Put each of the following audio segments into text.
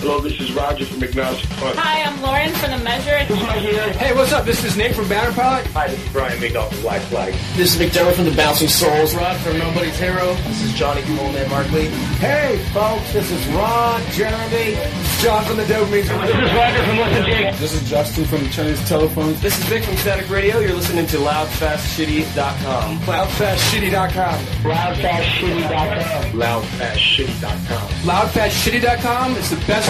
Hello, this is Roger from Agnostic Front. Hi, I'm Lauren from The Measure. Hey, what's up? This is Nate from Banner Pilot. Hi, this is Brian McDonald from Black Flag. This is McDermott from the Bouncing Souls. Rod from Nobody's Hero. This is Johnny Coleman Markley. Hey, folks, this is Ron, Jeremy, John from the Dope Dopamine. This is Roger from Listen Jake. This is Justin from Chinese Telephones. This is Vic from Static Radio. You're listening to LoudFastShitty.com. Loudfastshitty.com. Loudfastshitty.com. Loudfastshitty.com. Loudfastshitty.com is the best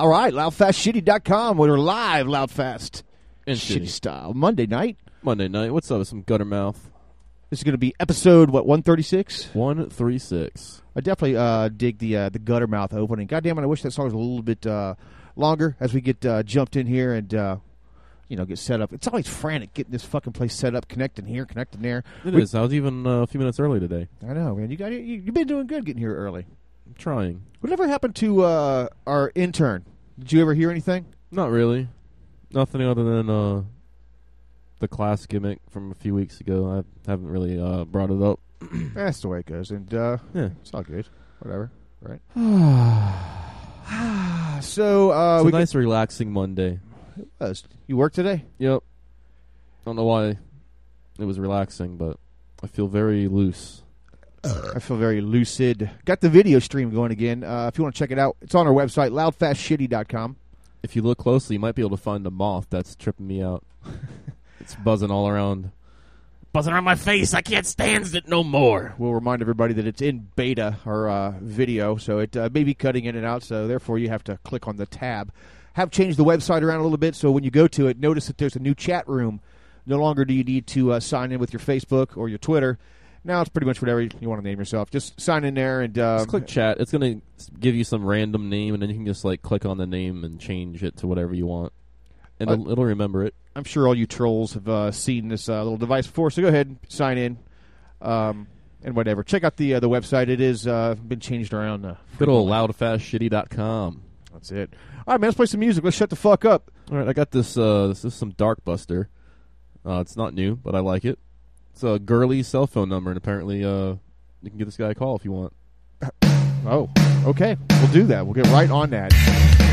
All right, loudfastshitty.com. We're live, loudfast. And Shitty shitty. style. Monday night. Monday night. What's up with some gutter mouth? This is going to be episode, what, 136? 136. I definitely uh, dig the uh, the gutter mouth opening. God damn it, I wish that song was a little bit uh, longer as we get uh, jumped in here and, uh, you know, get set up. It's always frantic getting this fucking place set up, connecting here, connecting there. It We- is. I was even uh, a few minutes early today. I know, man. You got you, You've been doing good getting here early. I'm trying. Whatever happened to uh, our intern? Did you ever hear anything? Not really. Nothing other than uh, the class gimmick from a few weeks ago. I haven't really uh, brought it up. That's the way it goes. And uh, Yeah. it's all good. Whatever. Right. so uh, it's we a nice, relaxing Monday. It was. You work today? Yep. I don't know why it was relaxing, but I feel very loose. I feel very lucid. Got the video stream going again. Uh, if you want to check it out, it's on our website, loudfastshitty.com. If you look closely, you might be able to find a moth that's tripping me out. it's buzzing all around. Buzzing around my face. I can't stand it no more. We'll remind everybody that it's in beta, our uh, video, so it uh, may be cutting in and out, so therefore you have to click on the tab. Have changed the website around a little bit, so when you go to it, notice that there's a new chat room. No longer do you need to uh, sign in with your Facebook or your Twitter. Now it's pretty much whatever you want to name yourself. Just sign in there and uh, Just click chat. It's going to give you some random name, and then you can just like click on the name and change it to whatever you want. And Uh, it'll, it'll remember it. I'm sure all you trolls have uh, seen this uh, little device before, so go ahead and sign in um, and whatever. Check out the uh, the website. It is uh, been changed around. Uh, Good old loudfastshitty.com. That's it. All right, man. Let's play some music. Let's shut the fuck up. All right, I got this. Uh, this is some Darkbuster. Uh, it's not new, but I like it. It's a girly cell phone number, and apparently, uh, you can give this guy a call if you want. Oh, okay. We'll do that. We'll get right on that.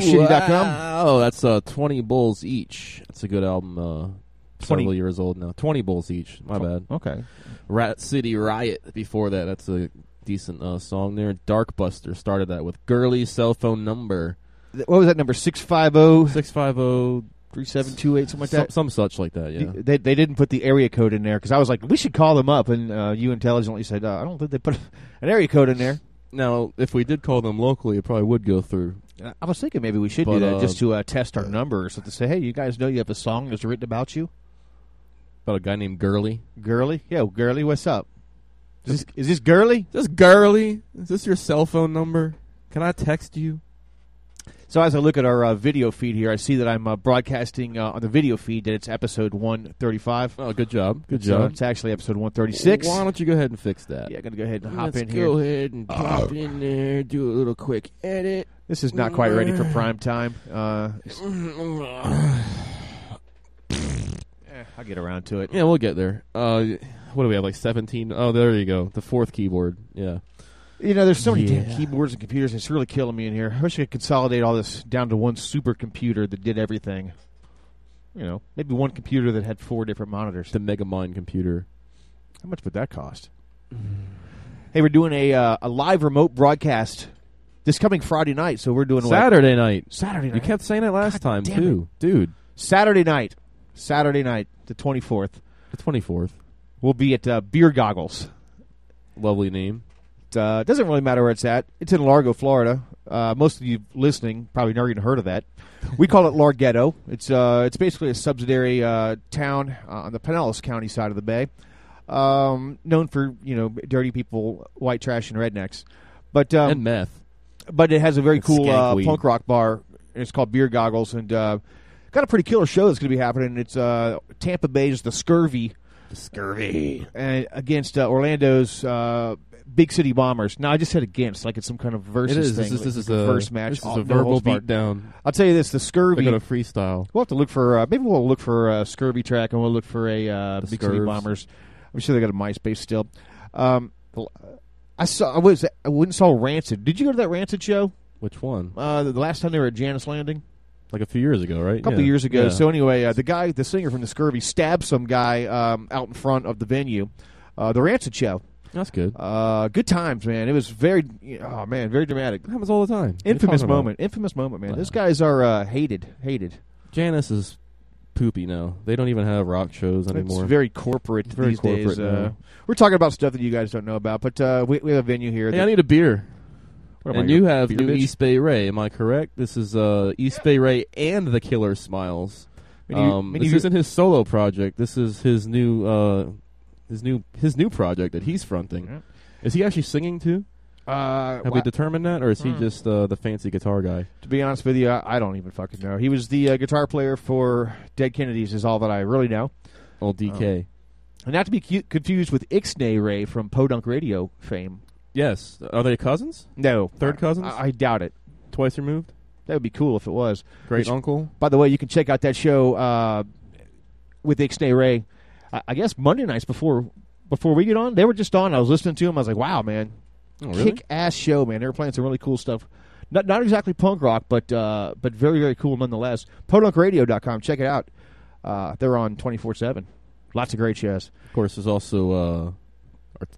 loudfastshitty.com. Oh, that's uh, 20 Bulls each. That's a good album. Uh, 20 several years old now. 20 Bulls each. My bad. Okay. Rat City Riot before that. That's a decent uh, song there. Darkbuster started that with Girly cell phone number. Th- What was that number? 650 650 3728, something like some, that? some such like that, yeah. They they didn't put the area code in there because I was like, we should call them up, and uh, you intelligently said, uh, I don't think they put an area code in there. Now, if we did call them locally, it probably would go through. I was thinking maybe we should But, do that uh, just to uh, test our numbers, so to say, hey, you guys know you have a song that's written about you, About a guy named Girly. girly. Yeah, girly, what's up? Is this, is this girly? Is this Girly? Is this your cell phone number? Can I text you? So as I look at our uh, video feed here, I see that I'm uh, broadcasting uh, on the video feed that it's episode 135. Oh, good job. Good So job. it's actually episode 136. Why don't you go ahead and fix that? Yeah, I'm going to go ahead and hop Let's in here. go ahead and pop in there, do a little quick edit. This is not quite ready for prime time. Uh, eh, I'll get around to it. Yeah, we'll get there. Uh, what do we have? Like seventeen? Oh, there you go. The fourth keyboard. Yeah. You know, there's so many damn keyboards and computers. It's really killing me in here. I wish I could consolidate all this down to one supercomputer that did everything. You know, maybe one computer that had four different monitors. The Megamind computer. How much would that cost? hey, we're doing a uh, a live remote broadcast this coming Friday night. So we're doing? Saturday night. Saturday night. You kept saying it last time damn too, dude. Saturday night. Saturday night, the 24th. The twenty fourth. We'll be at uh, Beer Goggles. Lovely name. It uh, doesn't really matter where it's at. It's in Largo, Florida. Uh, most of you listening probably never even heard of that. We call it Larghetto. It's uh, it's basically a subsidiary uh, town uh, on the Pinellas County side of the bay, um, known for you know dirty people, white trash, and rednecks. But um, and meth. but it has a very And cool uh, punk rock bar. And it's called Beer Goggles, and uh, got a pretty killer show that's going to be happening. It's uh, Tampa Bay's The Scurvy The Scurvy. and against uh, Orlando's uh, Big City Bombers. Now I just said against, like it's some kind of versus It is. thing. This is, this is a verse match. This is a verbal beatdown. I'll tell you this: the They're Scurvy. gonna freestyle. We'll have to look for uh, maybe we'll look for a Scurvy track, and we'll look for a uh, Big City Bombers. I'm sure they got a MySpace still. Um, I saw. I was. I went and saw Rancid. Did you go to that Rancid show? Which one? Uh, the, the last time they were at Jannus Landing, Like a few years ago, right? a couple Yeah. years ago. Yeah. So anyway, uh, the guy, the singer from the Scurvy, stabbed some guy um, out in front of the venue. Uh, the Rancid show. That's good. Uh, good times, man. It was very, oh man, very dramatic. It happens all the time. What are you Infamous talking about? moment. Infamous moment, man. Wow. Those guys are uh, hated, hated. Jannus is poopy now. They don't even have rock shows anymore. It's very corporate It's very these corporate days. Uh, we're talking about stuff that you guys don't know about, but uh, we, we have a venue here. hey, I need a beer. And you have new bitch? East Bay Ray. Am I correct? This is uh, East Bay Ray and the Killer Smiles. Of you- Um, this isn't his solo project. This is his new uh, his new his new project that he's fronting. Yeah. Is he actually singing too? Uh, Have we determined that, or is he Hmm. just uh, the fancy guitar guy? to be honest with you, I, I don't even fucking know. He was the uh, guitar player for Dead Kennedys, is all that I really know. Old DK. And not to be cu- confused with Ixnay Ray from Podunk Radio fame. Yes. Are they cousins? No, Third cousins? I, I doubt it. Twice removed. That would be cool if it was. Great Which- uncle. By the way, you can check out that show uh, with Ixnay Ray. I, I guess Monday nights before before we get on, they were just on. I was listening to them. I was like, wow, man, Oh, really? kick ass show, man. They were playing some really cool stuff. Not not exactly punk rock, but uh, but very very cool nonetheless. PodUnkRadio.com. Check it out. Uh, they're on twenty four seven. Lots of great shows. Of course, there's also uh,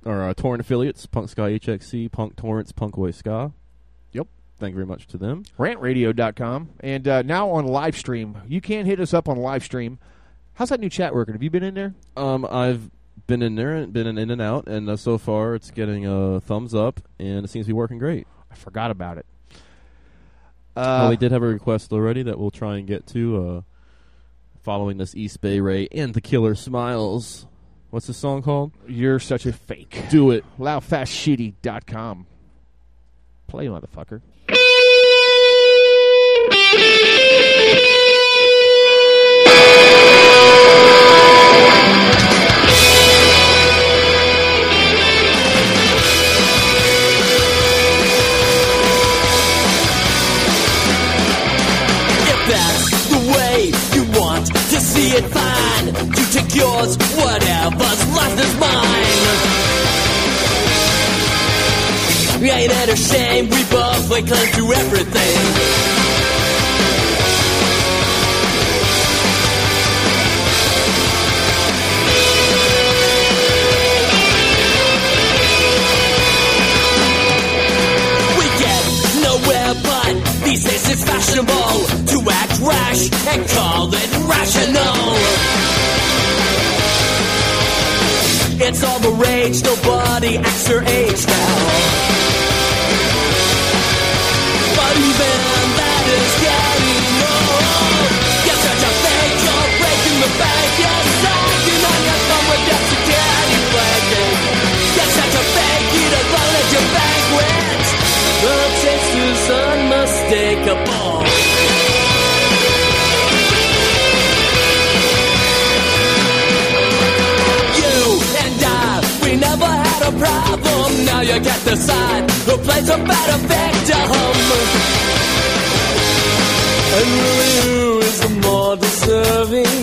our, our uh, torrent affiliates: Punk Sky HXC, Punk Torrents, Punkaway Ska. Yep. Thank you very much to them. rantradio.com. And uh, now on live stream. You can hit us up on live stream. How's that new chat working? Have you been in there? Um, I've been in there, been in, in and out, and uh, so far it's getting a thumbs up, and it seems to be working great. I forgot about it. well, Uh, we did have a request already that we'll try and get to. Uh, following this East Bay Ray and the Killer Smiles. What's the song called? you're such a fake. Do it. Loudfastshitty.com. Play, motherfucker. ain't it a shame. We both lay claim to everything. Quite rational. It's all the rage, nobody acts their age now. But even that is getting old. You're such a fake, you're breaking the bank. You're sucking on your thumb with your security blanket. You're such a fake, you don't roll at your banquet. The taste is unmistakable. Problem. Now you can't decide who plays a better victim. And really, who is the more deserving?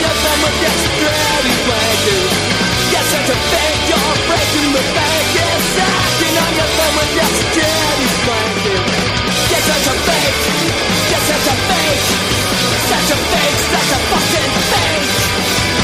your with blanket. Yes, fake you're breaking the bank. On your with blanket. Yes, fake. Yes, fake. Such a fake, such a fucking fake.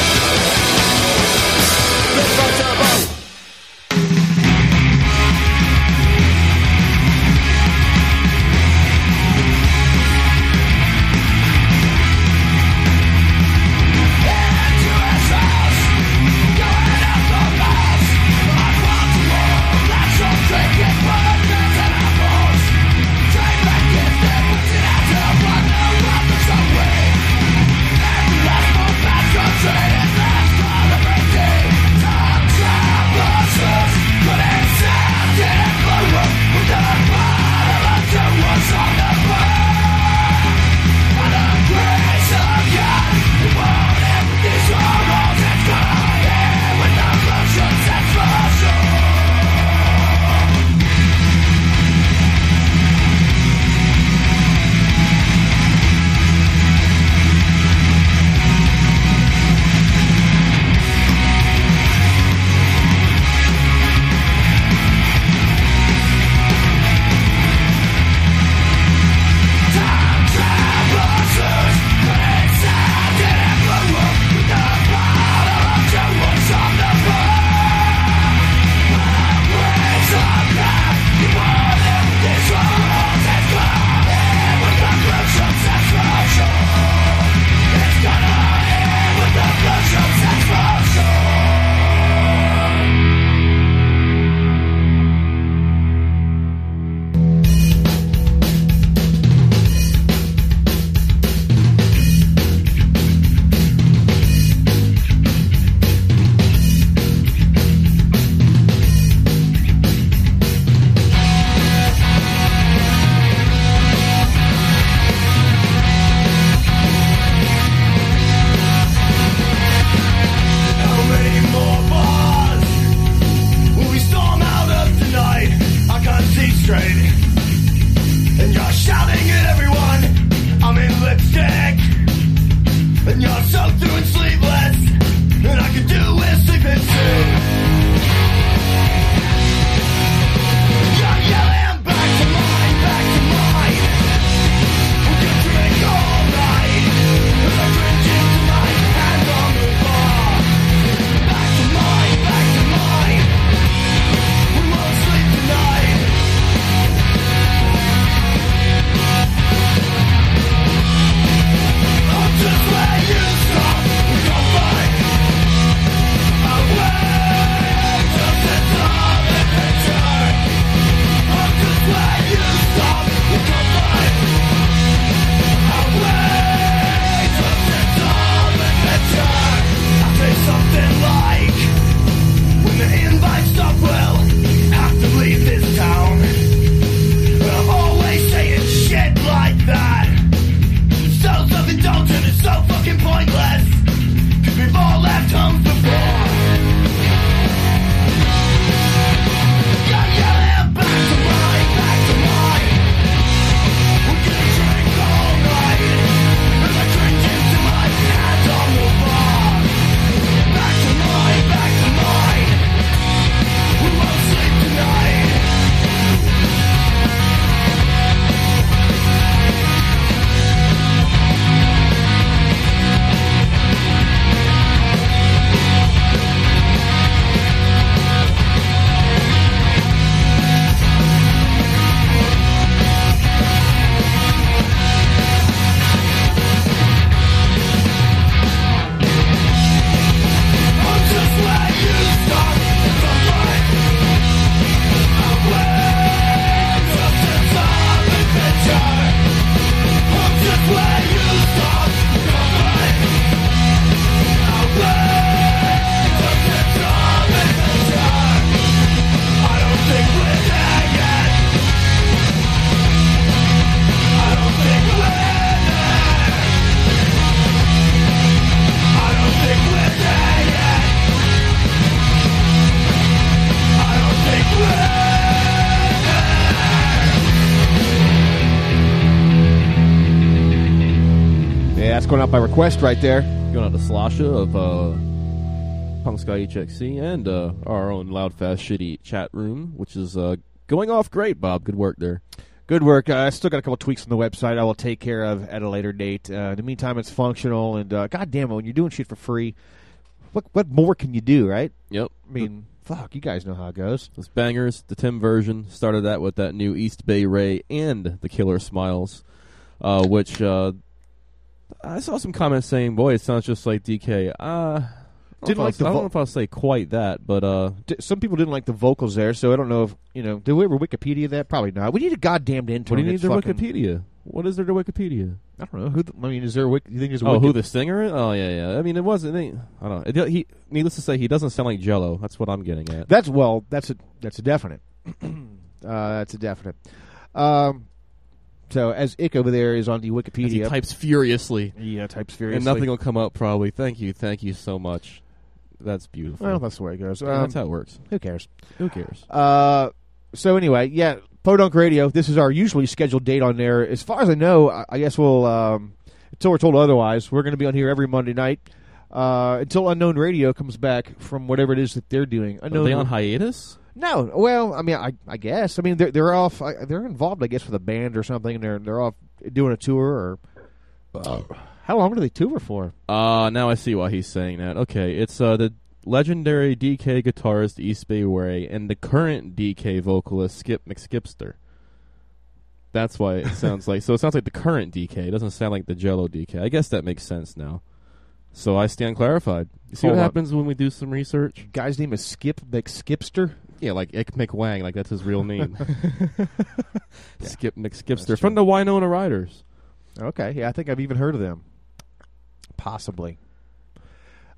Request right there. Going out to Slasha of uh, Punk Sky HXC and uh, our own Loud Fast Shitty chat room, which is uh, going off great, Bob. Good work there. Good work. Uh, I still got a couple tweaks on the website I will take care of at a later date. Uh, in the meantime, it's functional, and uh, God damn it, when you're doing shit for free, what what more can you do, right? Yep. I mean, fuck, you guys know how it goes. It's bangers. The Tim version started that with that new East Bay Ray and the Killer Smiles, uh, which uh, I saw some comments saying, "Boy, it sounds just like DK." Uh, I Didn't like know the if I'll- I don't know if I'll say quite that, but uh, D- some people didn't like the vocals there, so I don't know if you know. Did we ever Wikipedia that? Probably not. We need a goddamn intern. what do you need their Wikipedia? What is there to Wikipedia? I don't know. Who? The, I mean, is there? A you think there's Oh, Wiki- who the singer? is? Oh, yeah, yeah. I mean, it wasn't. I don't know. It, he, needless to say, he doesn't sound like Jello. That's what I'm getting at. That's well. That's a that's a definite. uh, that's a definite. Um, so as Ick over there is on the As he types furiously, yeah, types furiously, and nothing will come up. Probably. Thank you, thank you so much. That's beautiful. Well, that's the way it goes. Yeah, Um, that's how it works. who cares? Who cares? Uh, so anyway, yeah, Podunk Radio. This is our usually scheduled date on there. As far as I know, I, I guess we'll um, until we're told otherwise. We're going to be on here every Monday night uh, until Unknown Radio comes back from whatever it is that they're doing. Are Unknown they on hiatus? No, well, I mean, I, I guess. I mean, they're they're off. They're involved, I guess, with a band or something. And they're they're off doing a tour. Or how long do they tour for? Uh, now I see why he's saying that. Okay, it's uh, the legendary DK guitarist East Bay Ray and the current DK vocalist Skip McSkipster. That's why it sounds like. So it sounds like the current DK. It doesn't sound like the Jello DK. I guess that makes sense now. So I stand clarified. You see Hold what on. happens when we do some research? Guy's name is Skip McSkipster. Yeah, like Ick McWang, like that's his real name. Skip McSkipster from the Winona Riders. Okay, yeah, I think I've even heard of them. Possibly.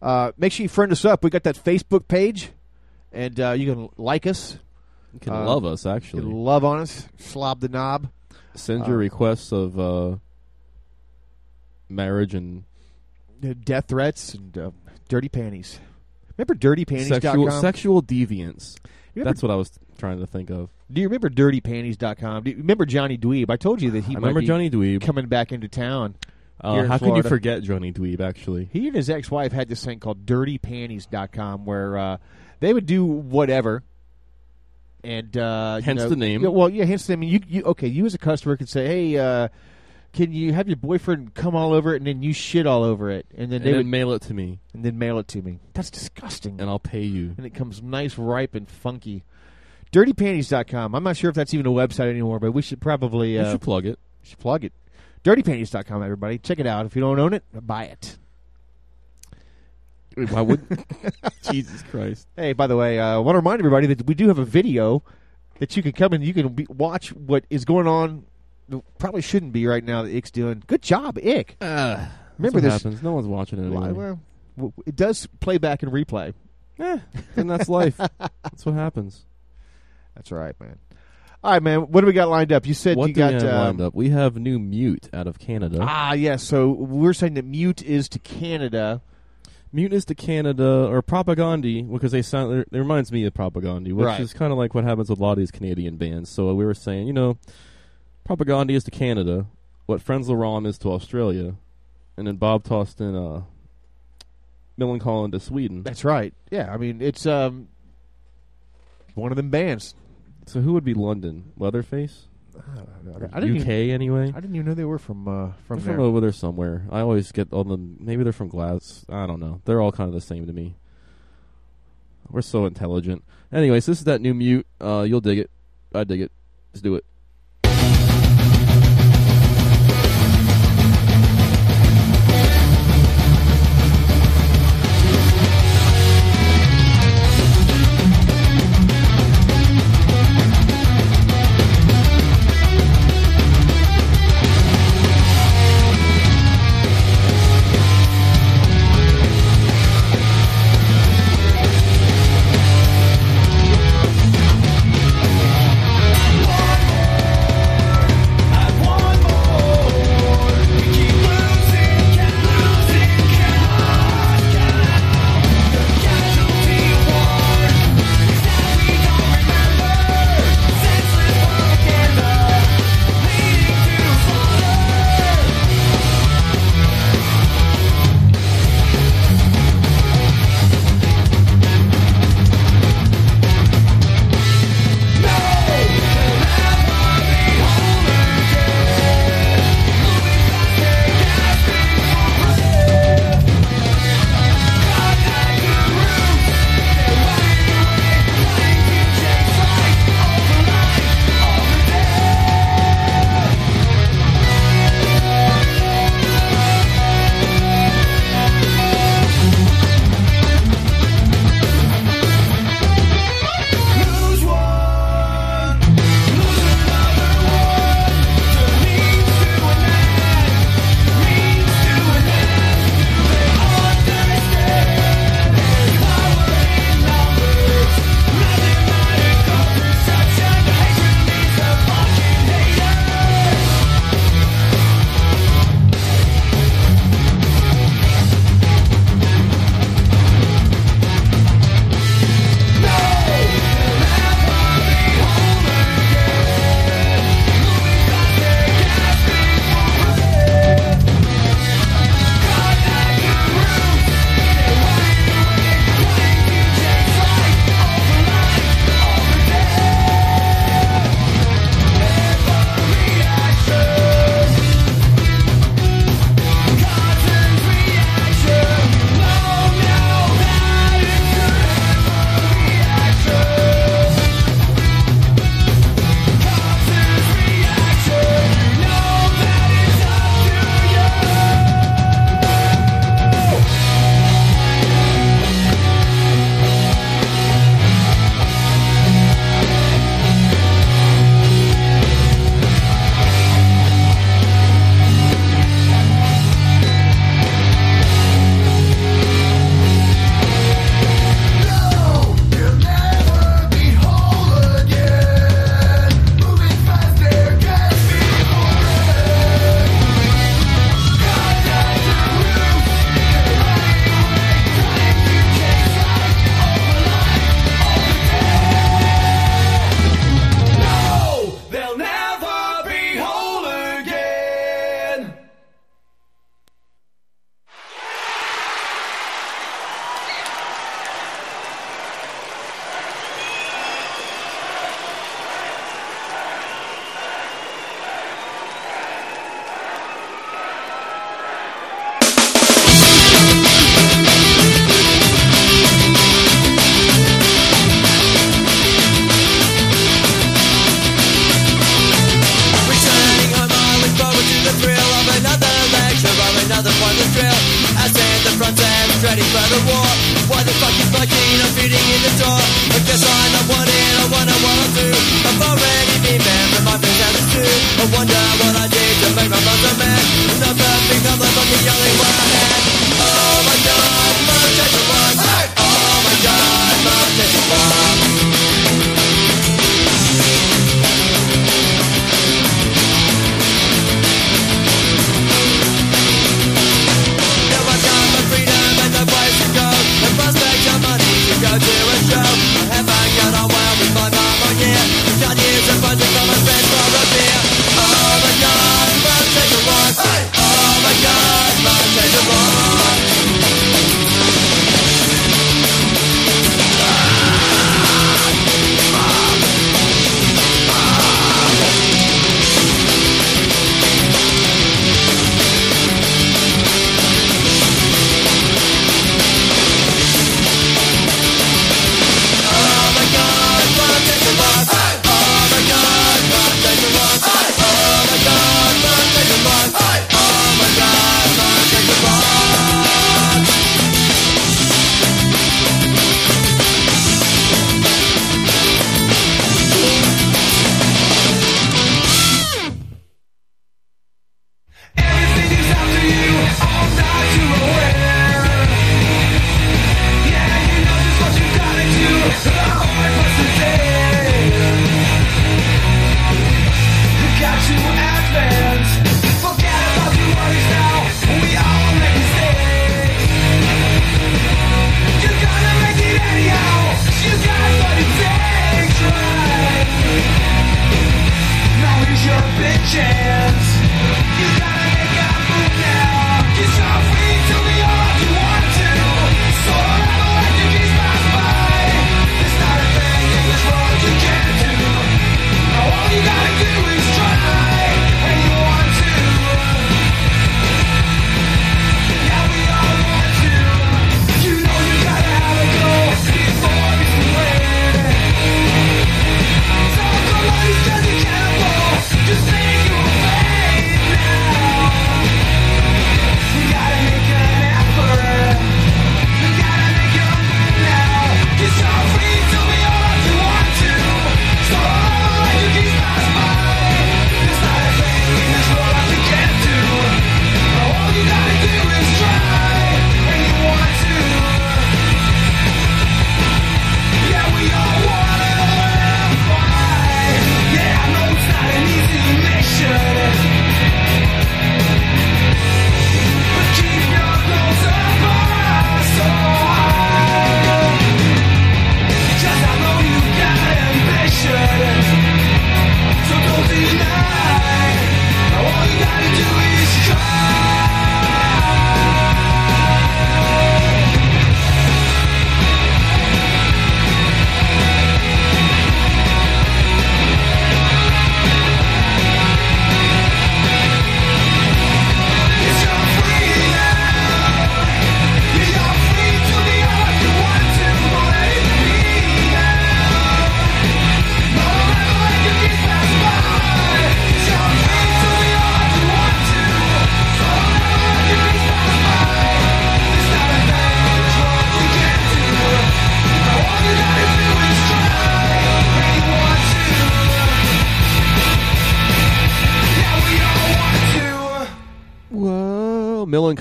Uh, make sure you friend us up. We got that Facebook page, and uh, you can like us. You can Uh, love us You actually. can love on us. Slob the knob. Send your uh, requests of uh, marriage and Death threats and uh, dirty panties. Remember dirtypanties.com? sexual sexual deviance. You That's what I was trying to think of. Do you remember dirtypanties.com? Do you remember Johnny Dweeb? I told you that he I might remember be Johnny Dweeb. coming back into town. Uh, how can you forget Johnny Dweeb? Actually, He and his ex-wife had this thing called dirtypanties.com where uh, they would do whatever. And uh, you Hence know- the name. Well, yeah, hence the name. You, you okay? You as a customer could say, "Hey, uh, can you have your boyfriend come all over it and then you shit all over it, and then and they then would mail it to me, and then mail it to me." That's disgusting. and I'll pay you. and it comes nice, ripe, and funky. Dirtypanties.com. I'm not sure if that's even a website anymore, but we should probably You uh, should plug it. should plug it. Dirtypanties.com, everybody. Check it out. If you don't own it, buy it. Why would? Jesus Christ! Hey, by the way, uh, I want to remind everybody that we do have a video that you can come and you can be, watch what is going on. Probably shouldn't be right now that Ick's doing. Good job, Ick. Uh, Remember this- happens. No one's watching it anyway. Well, it does play back and replay. Eh, and that's life. that's what happens. That's right, man. All right, man. What do we got lined up? You said What you got we have um, lined up? We have new Mute out of Canada. Ah, yes. So we're saying that Mute is to Canada. Mute is to Canada or Propagandhi because they sound. It reminds me of Propagandhi, which Right. is kind of like what happens with a lot of these Canadian bands. So we were saying, you know, Propagandhi is to Canada, what Frenzal Rhomb is to Australia, and then Bob tossed in uh, Millencolin to Sweden. That's right. Yeah, I mean it's um one of them bands. So who would be London? Leatherface? I didn't UK even, anyway. I didn't even know they were from uh, from They're there. from over there somewhere. I always get all them. Maybe they're from Glas. I don't know. They're all kind of the same to me. We're so intelligent. Anyways, this is that new mute. Uh, you'll dig it. I dig it. Let's do it.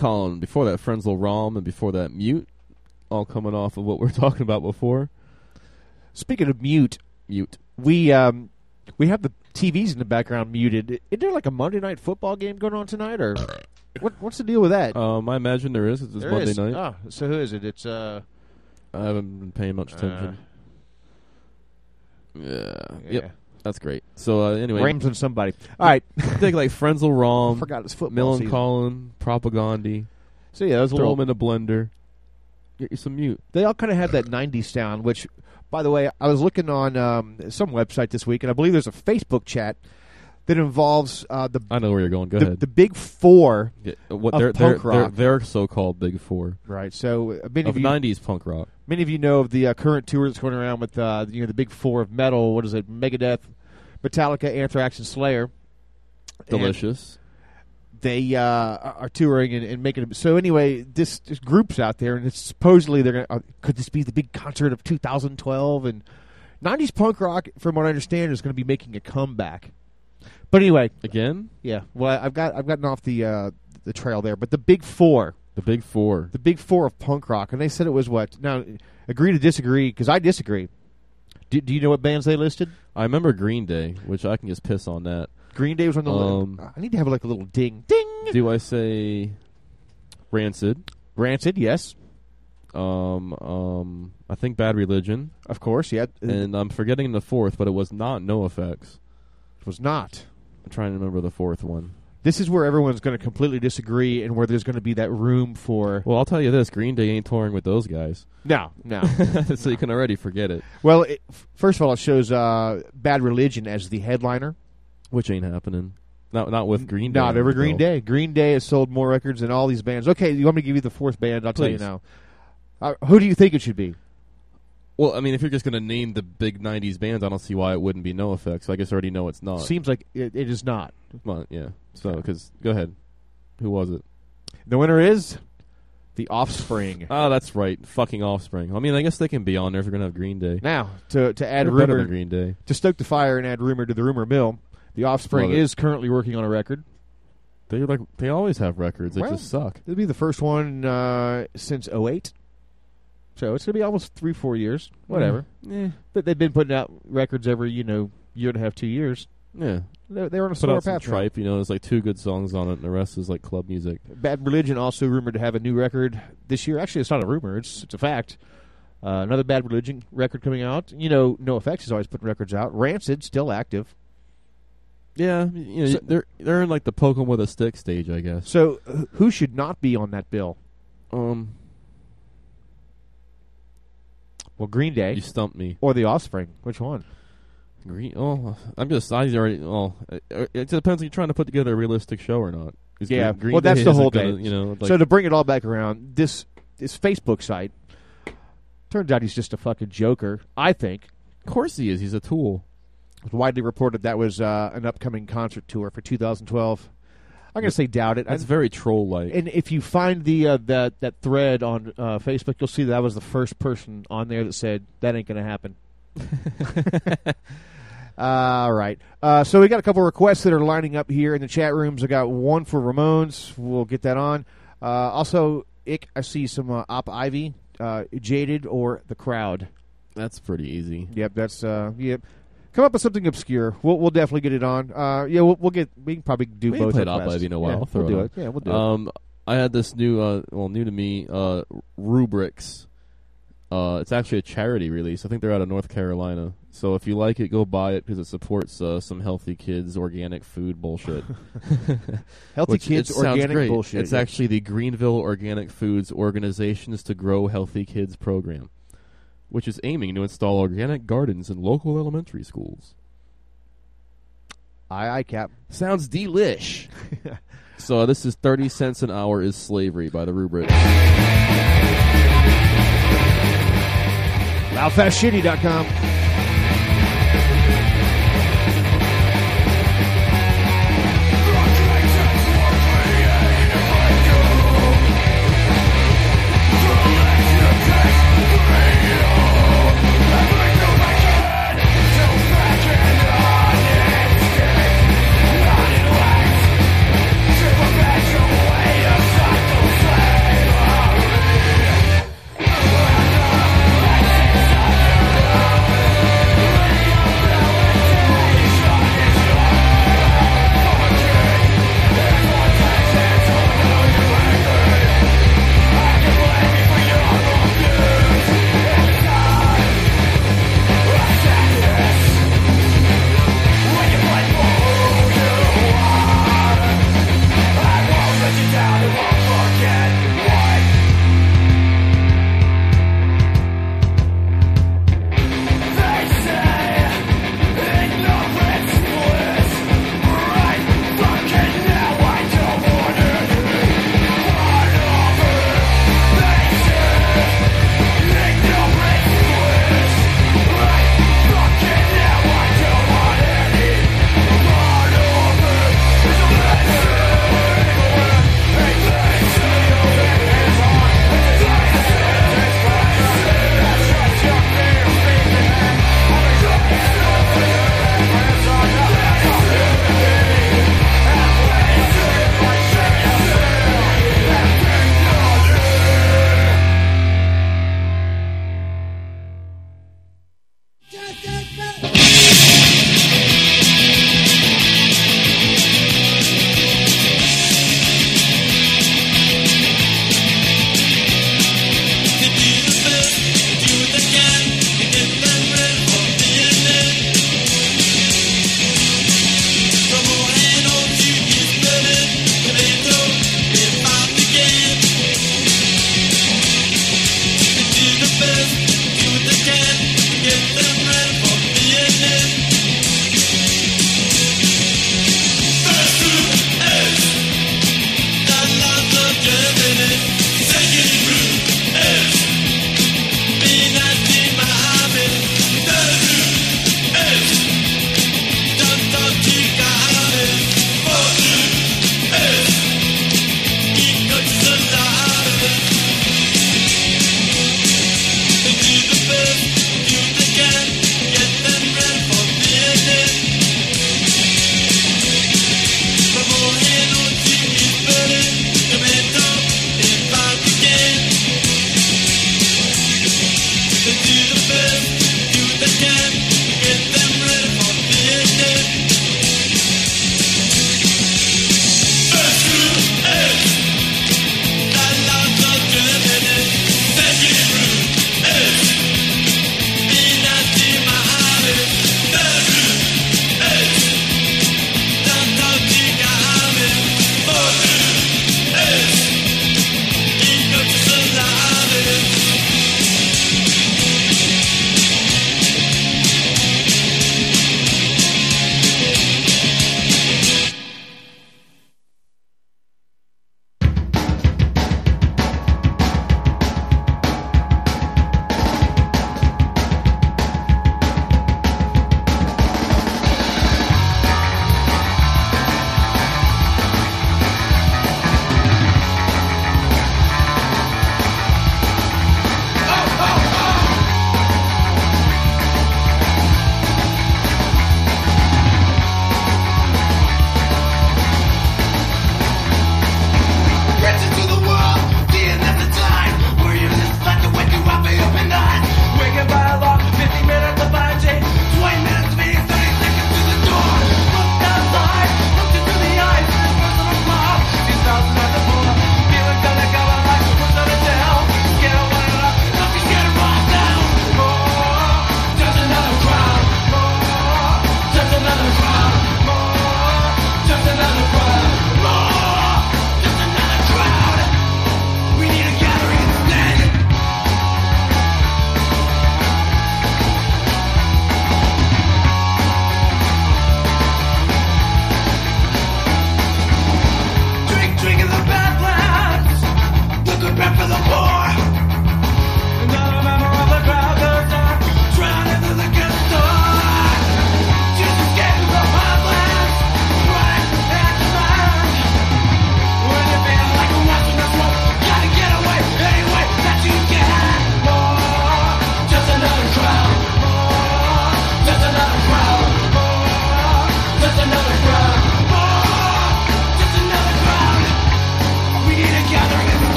Colin. Before that, Frenzal Rhomb, and before that, Mute. All coming off of what we are talking about before. Speaking of Mute, Mute, we um, we have the TVs in the background muted. Is there like a Monday night football game going on tonight, or what, what's the deal with that? Um, I imagine there is. It's there Monday is. night. Oh, so who is it? It's uh, I haven't been paying much attention. Uh, yeah. yeah. Yep. That's great. So uh, anyway, Rams on somebody. All right, take like Frenzal Rhomb. Forgot his football. Millen Collin, Propagandhi. So yeah, those throw little, them in a blender. Get you some mute. They all kind of have that '90s sound. Which, by the way, I was looking on um, some website this week, and I believe there's a Facebook chat that involves uh, the. I know where you're going. Go the, ahead. The big four. Yeah, what of they're, punk they're, rock. They're, they're so-called big four. Right. So uh, many of, of you, '90s punk rock. Many of you know of the uh, current tour that's going around with uh, you know the big four of metal. What is it? Megadeth, Metallica, Anthrax, and Slayer. Delicious. And they uh, are touring and, and making. It, so anyway, this, this, group's out there, and supposedly they're going. Uh, could this be the big concert of 2012? And 90s punk rock, from what I understand, is going to be making a comeback. But anyway, again, yeah. Well, I've got I've gotten off the uh, the trail there, but the big four the big four. the big four of punk rock, and they said it was what? Now, agree to disagree because I disagree. Do, do you know what bands they listed? I remember Green Day, which I can just piss on that. Green Day was on the Um, list. I need to have like a little ding, ding. Do I say Rancid? Rancid, yes, Um, um, I think Bad Religion, of course, yeah. and I'm forgetting the fourth, but it was not NOFX. it was not. I'm trying to remember the fourth one. This is where everyone's going to completely disagree, and where there's going to be that room for Well, I'll tell you this: Green Day ain't touring with those guys, no, no. so you can already forget it. well, it, first of all, it shows uh, Bad Religion as the headliner. Which ain't happening. Not not with Green Day. Not on every Green. Day. Green Day has sold more records than all these bands. Okay, you want me to give you the fourth band? I'll tell you now. Uh, who do you think it should be? Well, I mean, if you're just going to name the big '90s bands, I don't see why it wouldn't be NOFX. So I guess I already know it's not. Seems like it, it is not. Well, yeah. So, because go ahead. Who was it? The winner is the Offspring. Oh, that's right. Fucking Offspring. I mean, I guess they can be on there if you're going to have Green Day. Now, to to add They're better rumor than Green Day. to stoke the fire and add rumor to the rumor mill, the Offspring Love it. is currently working on a record. They like they always have records. They Well, just suck. It'll be the first one uh, since 08. So it's going to be almost three, four years. Whatever. Yeah. But they've been putting out records every, you know, year and a half, two years. Yeah. They're, they're on a Put slower out some path. now. tripe. You know, there's like two good songs on it, and the rest is like club music. Bad Religion also rumored to have a new record this year. Actually, it's not a rumor; it's it's a fact. Uh, another Bad Religion record coming out. You know, NOFX is always putting records out. Rancid still active. Yeah, you know, So- they're they're in like the poke 'em with a stick stage, I guess. So, uh, who should not be on that bill? Um, Well, Green Day you stumped me. or The Offspring. Which one? Green. Oh, I'm just. I already. Oh, it, it depends. if you're trying to put together a realistic show or not. 'Cause Yeah, Green well, Day that's the whole gonna. You know, like, so to bring it all back around, this this Facebook site turns out he's just a fucking joker. I think of course he is. He's a tool. it was widely reported that was uh, an upcoming concert tour for 2012. I'm going to say doubt it. That's I- very troll like. And if you find the uh, that that thread on uh, Facebook, you'll see that I was the first person on there that said that ain't going to happen. All right. Uh, so we got a couple requests that are lining up here in the chat rooms. I got one for Ramones. We'll get that on. Uh, also, Ick, I see some uh, Op Ivy, uh, Jaded, or The Crowd. That's pretty easy. Yep, that's uh, yep. Come up with something obscure. We'll we'll definitely get it on. Uh, yeah, we'll, we'll get. We can probably do We both. played Op. Ivy in a while. Yeah, I'll throw we'll do on. it. Yeah, we'll do it. Um, I had this new, uh, well, new to me, uh, rubrics. Uh, it's actually a charity release. I think they're out of North Carolina. So if you like it, go buy it because it supports uh, some healthy kids organic food bullshit. Healthy Which kids organic great. bullshit. It's yeah. actually the Greenville Organic Foods Organizations to Grow Healthy Kids program, which is aiming to install organic gardens in local elementary schools. Aye, aye, Cap. Sounds delish. so this is 30 cents an hour is slavery by the rubric. LoudFastShitty.com.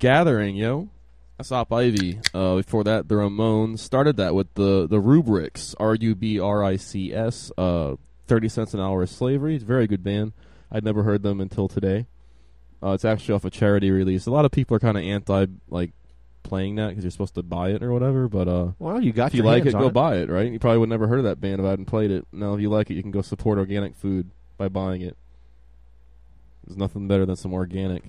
gathering, yo. That's Op Ivy. Uh, before that, the Ramones started that with the the Rubrics, R U B R I C S. Uh, Thirty cents an hour of slavery. It's a very good band. I'd never heard them until today. Uh, it's actually off a charity release. A lot of people are kind of anti like playing that because you're supposed to buy it or whatever. But uh, Well, you got if you like it, go it. buy it. Right? You probably would never heard of that band if I hadn't played it. Now, if you like it, you can go support organic food by buying it. There's nothing better than some organic.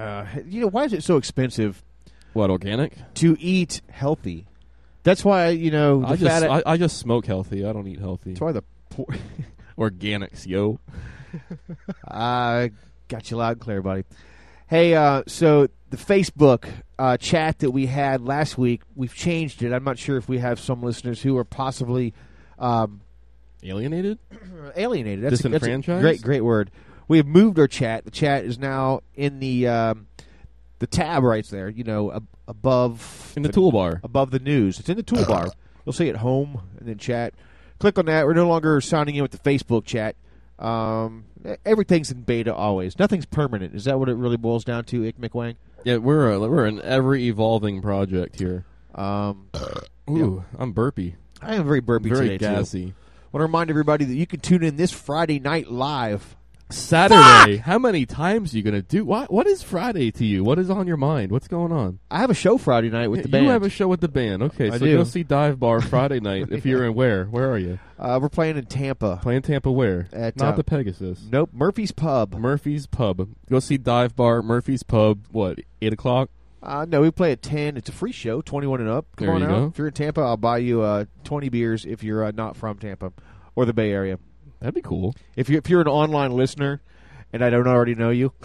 Uh, you know, why is it so expensive What organic? to eat healthy? That's why you know I just. I, I just smoke healthy. I don't eat healthy. that's why the poor. Organics, yo. I got you loud and clear, buddy. Hey, uh, so the Facebook uh, chat that we had last week, we've changed it. I'm not sure if we have some listeners who are possibly um, Alienated? alienated. That's a, that's a Disenfranchised? great, great word. We have moved our chat. The chat is now in the um, the tab right there. You know, ab- above In the toolbar. above the news. It's in the toolbar. You'll see it home and then chat. Click on that. We're no longer signing in with the Facebook chat. Um, everything's in beta always. Nothing's permanent. Is that what it really boils down to, Ick McWang? Yeah, we're a, we're an ever evolving project here. Um, Ooh, I'm burpy. I am very burpy Very today, too. gassy. want to remind everybody that you can tune in this Friday night live. Saturday. How many times are you gonna do? What What is Friday to you? What is on your mind? What's going on? I have a show Friday night with the band. you have a show with the band. Okay, I so do. go see Dive Bar Friday night. If you're in where? Where are you? uh, we're playing in Tampa. Playing Tampa where? At, Not uh, the Pegasus. Nope, Murphy's Pub. Murphy's Pub. Go see Dive Bar, Murphy's Pub. What? Eight o'clock. Uh, no, we play at 10. It's a free show, 21 and up. Come There on out. go. If you're in Tampa, I'll buy you uh, 20 beers if you're uh, not from Tampa or the Bay Area. That'd be cool. If you're, if you're an online listener and I don't already know you.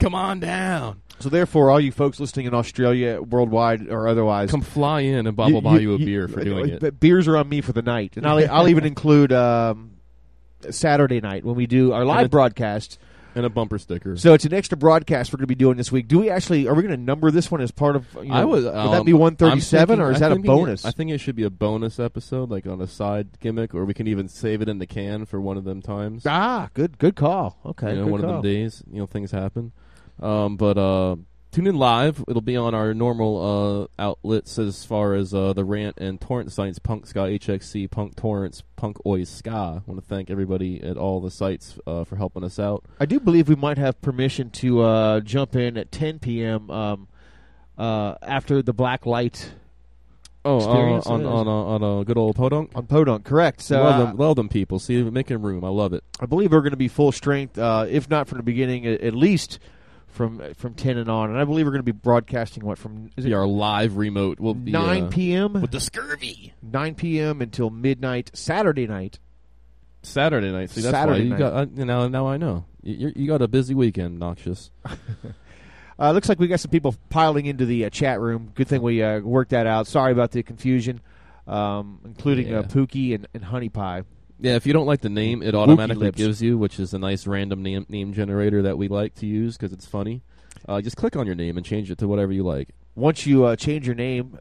Come on down. so therefore, all you folks listening in Australia, worldwide or otherwise, Come fly in, and Bob will buy you a beer for doing it. but Beers are on me for the night, and I'll I'll even include um, Saturday night when we do our live broadcast. And a bumper sticker. So it's an extra broadcast we're going to be doing this week. Do we actually? Are we going to number this one as part of? You know, I was. would um, that be one thirty seven I'm or is that a think it- bonus? I think it should be a bonus episode, like on a side gimmick, or we can even save it in the can for one of them times. ah, good good call. Okay, you know, one call. of them days. You know, things happen. Um, but uh, tune in live. It'll be on our normal uh, outlets as far as uh, the rant and torrent sites: Punk Ska, HXC, Punk Torrents, Punk Oi Ska. I want to thank everybody at all the sites uh, for helping us out. I do believe we might have permission to uh, jump in at 10 p.m. Um, uh, after the black light Oh, uh, Experience on on on, on a good old podunk. on Podunk. Correct. So love them, love them people. See, making room. I love it. I believe we're going to be full strength, uh, if not from the beginning, at, at least from from 10 and on. And I believe we're going to be broadcasting what from is it our live remote. Will be 9 uh, p.m. with the scurvy. 9 p.m. until midnight Saturday night. Saturday night. See, that's Saturday why you night. got. Uh, you know, now I know. You, you're- got a busy weekend, Noxious. Uh, looks like we got some people piling into the uh, chat room. Good thing we uh, worked that out. Sorry about the confusion, um, including uh, Yeah. Pookie and, and Honey Pie. Yeah, if you don't like the name, it automatically gives you, which is a nice random name name generator that we like to use because it's funny. Uh, just click on your name and change it to whatever you like. Once you uh, change your name,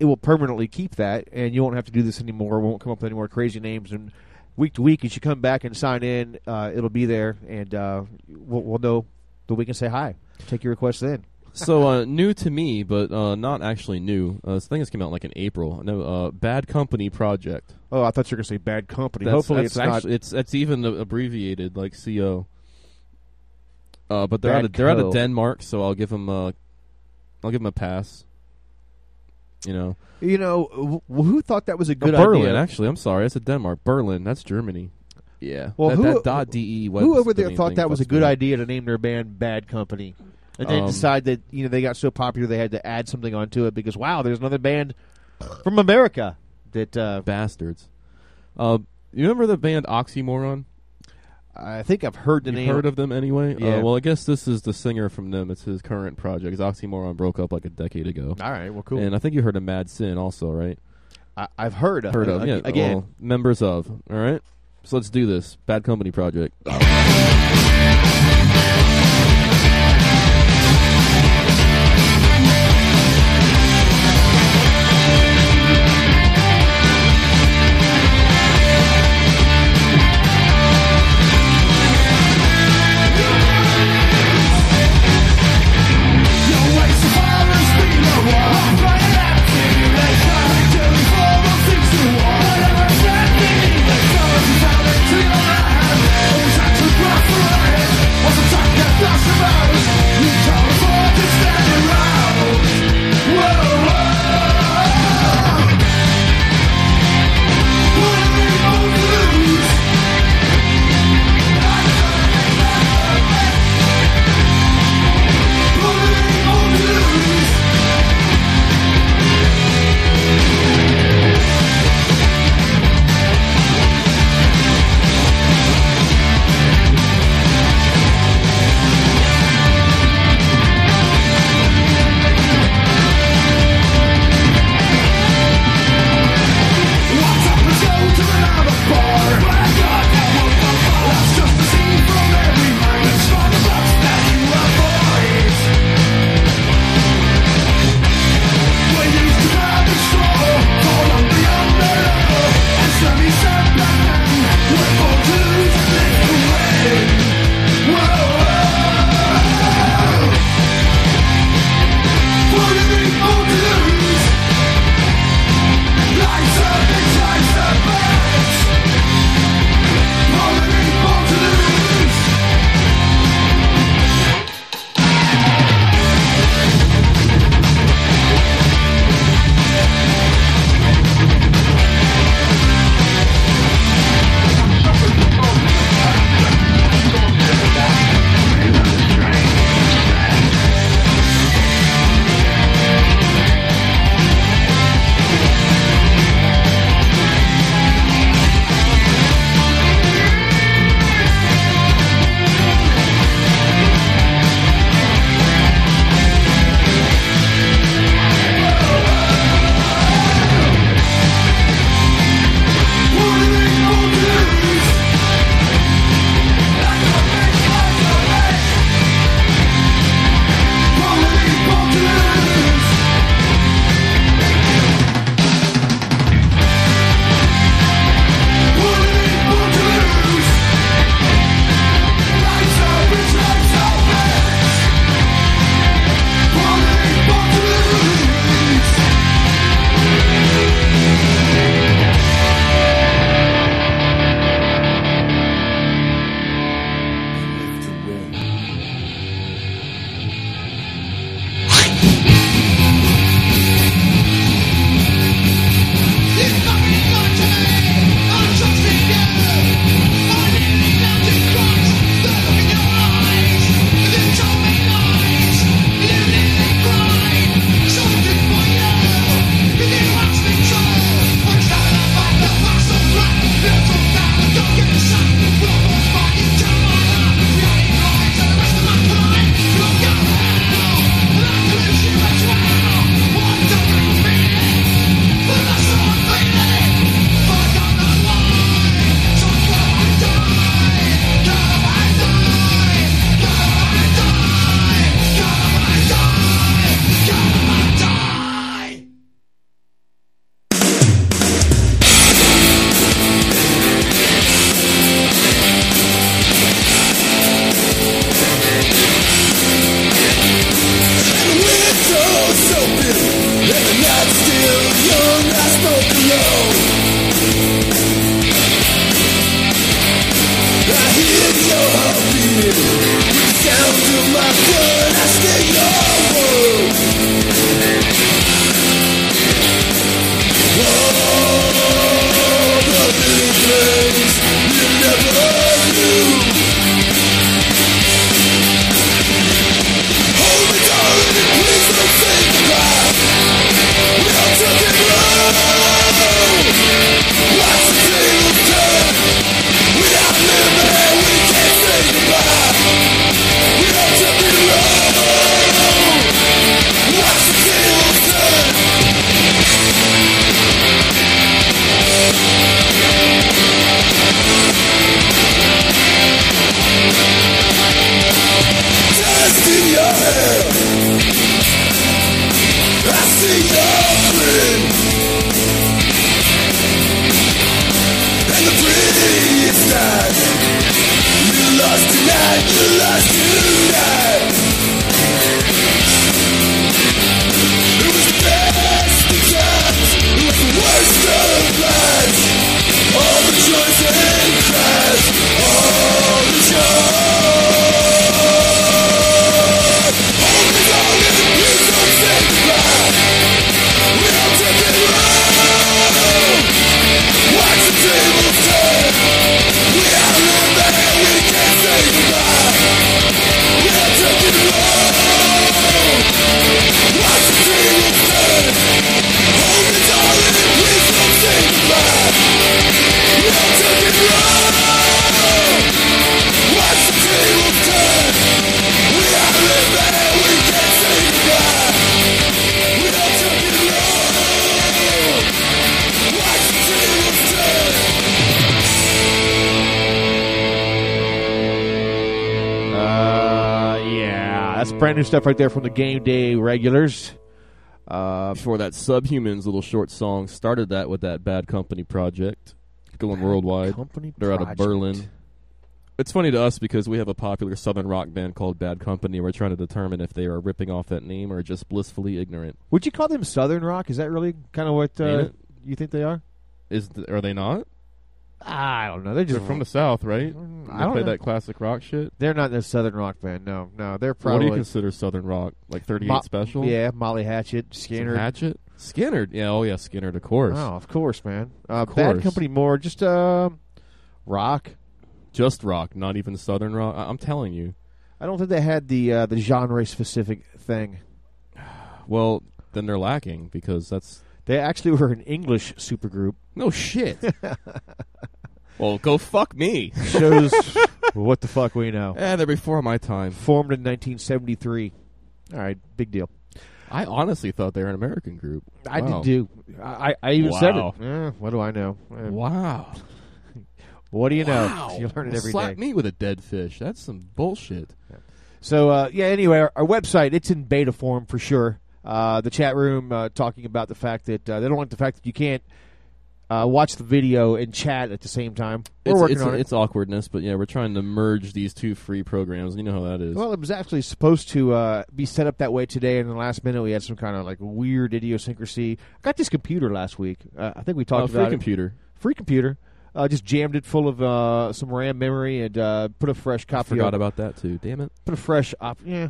it will permanently keep that, and you won't have to do this anymore. We won't come up with any more crazy names. And week to week, as you come back and sign in, uh, it'll be there, and uh, we'll, we'll know that we can say hi. Take your request then. So uh, new to me, but uh, not actually new. Uh, this thing has come out like in April. No, uh, Bad Company Project. Oh, I thought you were going to say bad company. That's- Hopefully, that's it's not. It's it's even abbreviated like CO. Uh, but they're Bad out of they're out of Denmark, so I'll give them a I'll give them a pass. You know, You know, wh- who thought that was a Uh, good Berlin. idea? Actually, I'm sorry, I said Denmark. Berlin, that's Germany. Yeah. Well, that, who- that dot de Who over there thought that was a good idea to name their band Bad Company, and then Um, decide that you know they got so popular they had to add something onto it because wow, there's another band from America that uh, Bastards. Uh, you remember the band Oxymoron? I think I've heard the You've name. heard of them anyway? Yeah. Uh, well, I guess this is the singer from them. It's his current project. 'cause Oxymoron broke up like a decade ago. All right, well, cool. And I think you heard of Mad Sin also, right? I, I've heard Heard of, uh, yeah. again. well, members of. All right? So let's do this. Bad Company Project. new stuff right there from the Game Day regulars. Uh, Before that, Subhumans little short song started that with that Bad Company project, going worldwide. Company They're out of Berlin. It's funny to us because we have a popular southern rock band called Bad Company. We're trying to determine if they are ripping off that name or just blissfully ignorant. Would you call them Southern rock? Is that really kind of what uh, you think they are? Is th- are they not? I don't know. They're They're just from the south, right? Mm, They I don't play know. that classic rock shit. They're not in a Southern rock band. No, no, they're probably. what do you consider southern rock? Like Thirty Eight Mo- Special? Yeah, Molly Hatchet, Some Skynyrd. Hatchet? Skynyrd. Yeah, oh yeah, Skynyrd, of course. Oh, of course, man. Uh, Of Bad. Company more just uh, rock. Just rock, not even southern rock. I- I'm telling you. I don't think they had the uh, the genre specific thing. Well, then they're lacking because that's They actually were an English supergroup. no shit. well, go fuck me. Shows what the fuck we know. Eh, they're before my time. Formed in 1973. All right, big deal. I honestly thought they were an American group. I Wow. did do. I, I- even said it. Eh, what do I know? Eh, Wow. What do you know? You learn it every day. Slap me with a dead fish. That's some bullshit. So uh, yeah. Anyway, our, our website it's in beta form for sure. Uh, the chat room uh, talking about the fact that uh, they don't like the fact that you can't uh, watch the video and chat at the same time. We're It's, working it's, on it. it's awkwardness, but yeah, we're trying to merge these two free programs. You know how that is. Well, it was actually supposed to uh, be set up that way today, and in the last minute we had some kind of like weird idiosyncrasy. I got this computer last week. Uh, I think we Oh, talked free about computer. it. Free computer. Uh, just jammed it full of uh, some RAM memory and uh, put a fresh I copy. forgot of, about that too. Damn it. put a fresh op- yeah,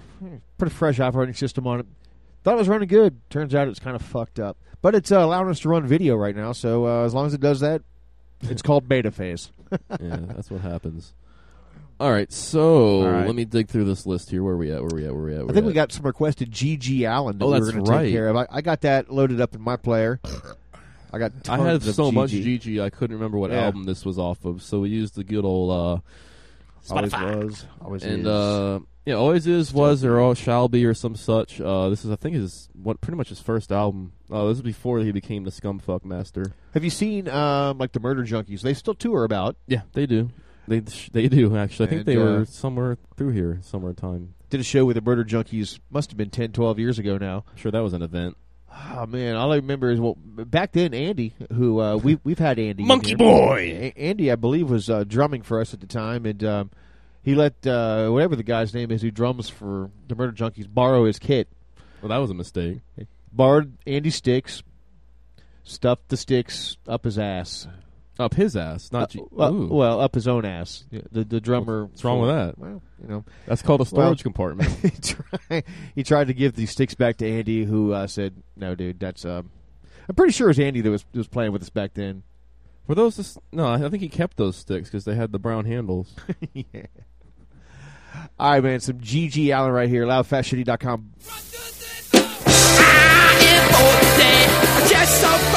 put a fresh operating system on it. Thought it was running good. Turns out it's kind of fucked up. But it's uh, allowing us to run video right now. So uh, as long as it does that, it's called beta phase. yeah, that's what happens. All right, so All right. let me dig through this list here. Where are we at? Where are we at? Where are we at? Where I think we we got some requested GG Allin that Oh, we were that's going to right. take care of. I, I got that loaded up in my player. I got. I had of so GG. much GG, I couldn't remember what Yeah. album this was off of. So we used the good old uh, Always was. Always and is. uh, yeah, always is, was, or all shall be, or some such. Uh, this is, I think, his what pretty much his first album. Uh, this is before he became the scumfuck master. Have you seen um, like the Murder Junkies? They still tour about. Yeah, they do. They they do actually. I think And, they uh, were somewhere through here, somewhere time. Did a show with the Murder Junkies. Must have been 10, 12 years ago now. I'm sure that was an event. Oh man, all I remember is well back then Andy, who uh, we we've had Andy, Monkey. Boy! A- Andy, I believe, was uh, drumming for us at the time, and um, he let uh, whatever the guy's name is who drums for the Murder Junkies borrow his kit. Well, that was a mistake. Borrowed Andy's sticks, stuffed the sticks up his ass. Up his ass, not G- Uh, well, up his own ass. The the drummer. What's wrong with that? Well, you know, That's called a storage Well- compartment. he, tried, he tried to give these sticks back to Andy, who uh, said, "No, dude, that's." Um, I'm pretty sure it was Andy that was was playing with us back then. Were those? No, I think he kept those sticks because they had the brown handles. yeah. All right, man. Some GG Allin right here. Loudfastshitty.com. Just so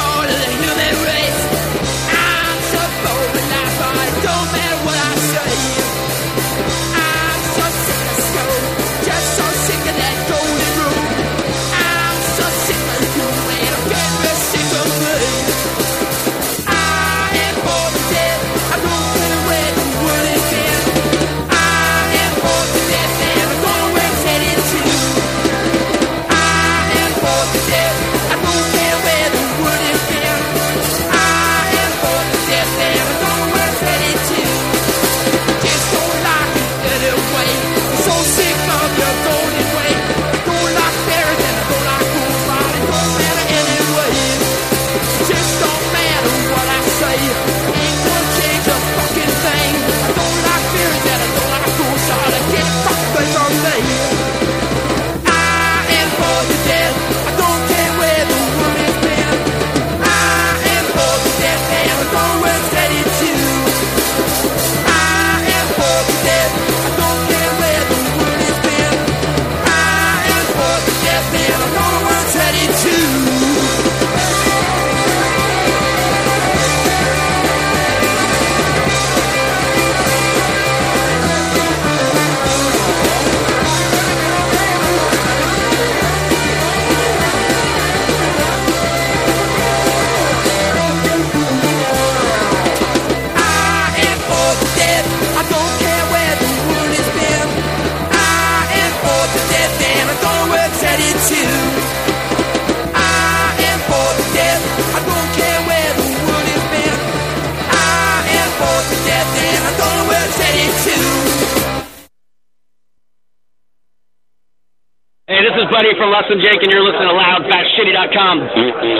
Justin Jake, and you're listening to LoudFastShitty.com.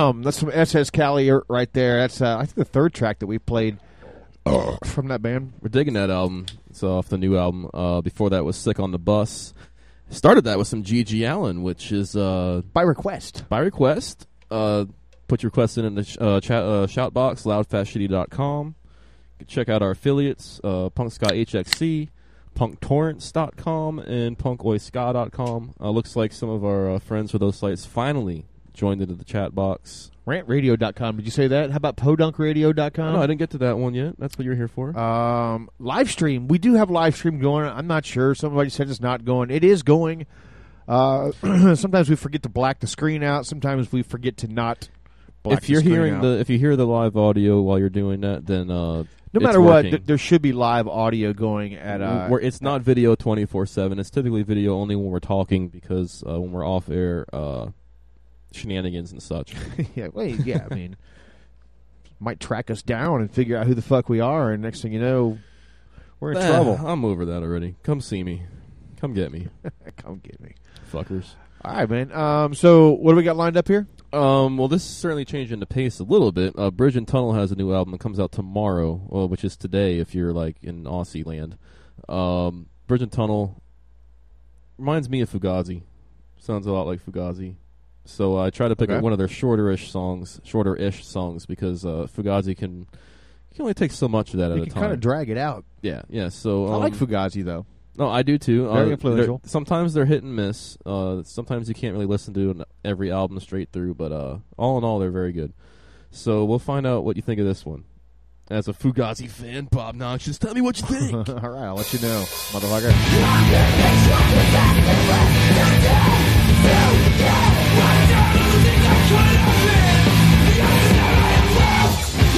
Damn, that's from SS Cali er, right there. That's uh, I think the third track that we played from that band. We're digging that album. It's off the new album. Uh, before that was Sick on the Bus. Started that with some G.G. Allin, which is... Uh, by request. By request. Uh, put your request in in the sh uh, chat, uh, shout box, loudfastshitty.com. Check out our affiliates, uh, Punk punktorrents.com, and punkoyska.com. Uh, looks like some of our friends for those sites finally joined into the chat box. Rantradio.com. Did you say that? How about podunkradio.com? No, I didn't get to that one yet. That's what you're here for. Um, live stream. We do have live stream going. I'm not sure. Somebody said it's not going. It is going. Uh, sometimes we forget to black the screen out. Sometimes we forget to not. Black if you're the screen hearing out. the if you hear the live audio while you're doing that, then uh, no matter what, th- there should be live audio going at. Uh, where it's not video 24/7. It's typically video only when we're talking because uh, when we're off air, uh, shenanigans and such. yeah, well, yeah. I mean, might track us down and figure out who the fuck we are, and next thing you know, we're in trouble. I'm over that already. Come see me. Come get me. Come get me, fuckers. All right, man. Um, so what do we got lined up here? Um, well, this is certainly changing the pace a little bit. Uh, Bridge and Tunnel has a new album that comes out tomorrow, well, which is today if you're like in Aussie land. Um, Bridge and Tunnel reminds me of Fugazi. Sounds a lot like Fugazi. So I try to pick Okay. one of their shorter-ish songs, shorter-ish songs, because uh, Fugazi can you can only take so much of that You at a can time. kind of drag it out. Yeah, yeah. So I like um, Fugazi though. No, I do too. Very Uh, influential. they're- Sometimes they're hit and miss. Uh, sometimes you can't really listen to an- every album straight through, but uh, all in all, they're very good. So we'll find out what you think of this one. As a Fugazi fan, Bob Noxious, tell me what you think. All right, I'll let you know, motherfucker.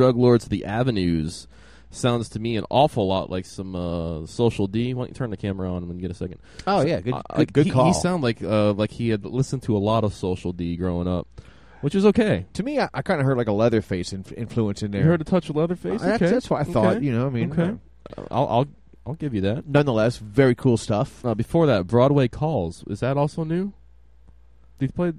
Drug Lords of the Avenues. Sounds to me an awful lot like some uh, Social D. Why don't you turn the camera on when you get a second? Oh, yeah, good- Uh, good- good he, call. He sounded like uh, like he had listened to a lot of Social D growing up, which is okay. To me, I, I kind of heard like a Leatherface inf- influence in there. You heard a touch of Leatherface? Uh, that's- okay. that's what I thought, Okay. you know, I mean, okay. I'll, I'll I'll give you that. Nonetheless, very cool stuff. Uh, before that, Broadway Calls is that also new? You played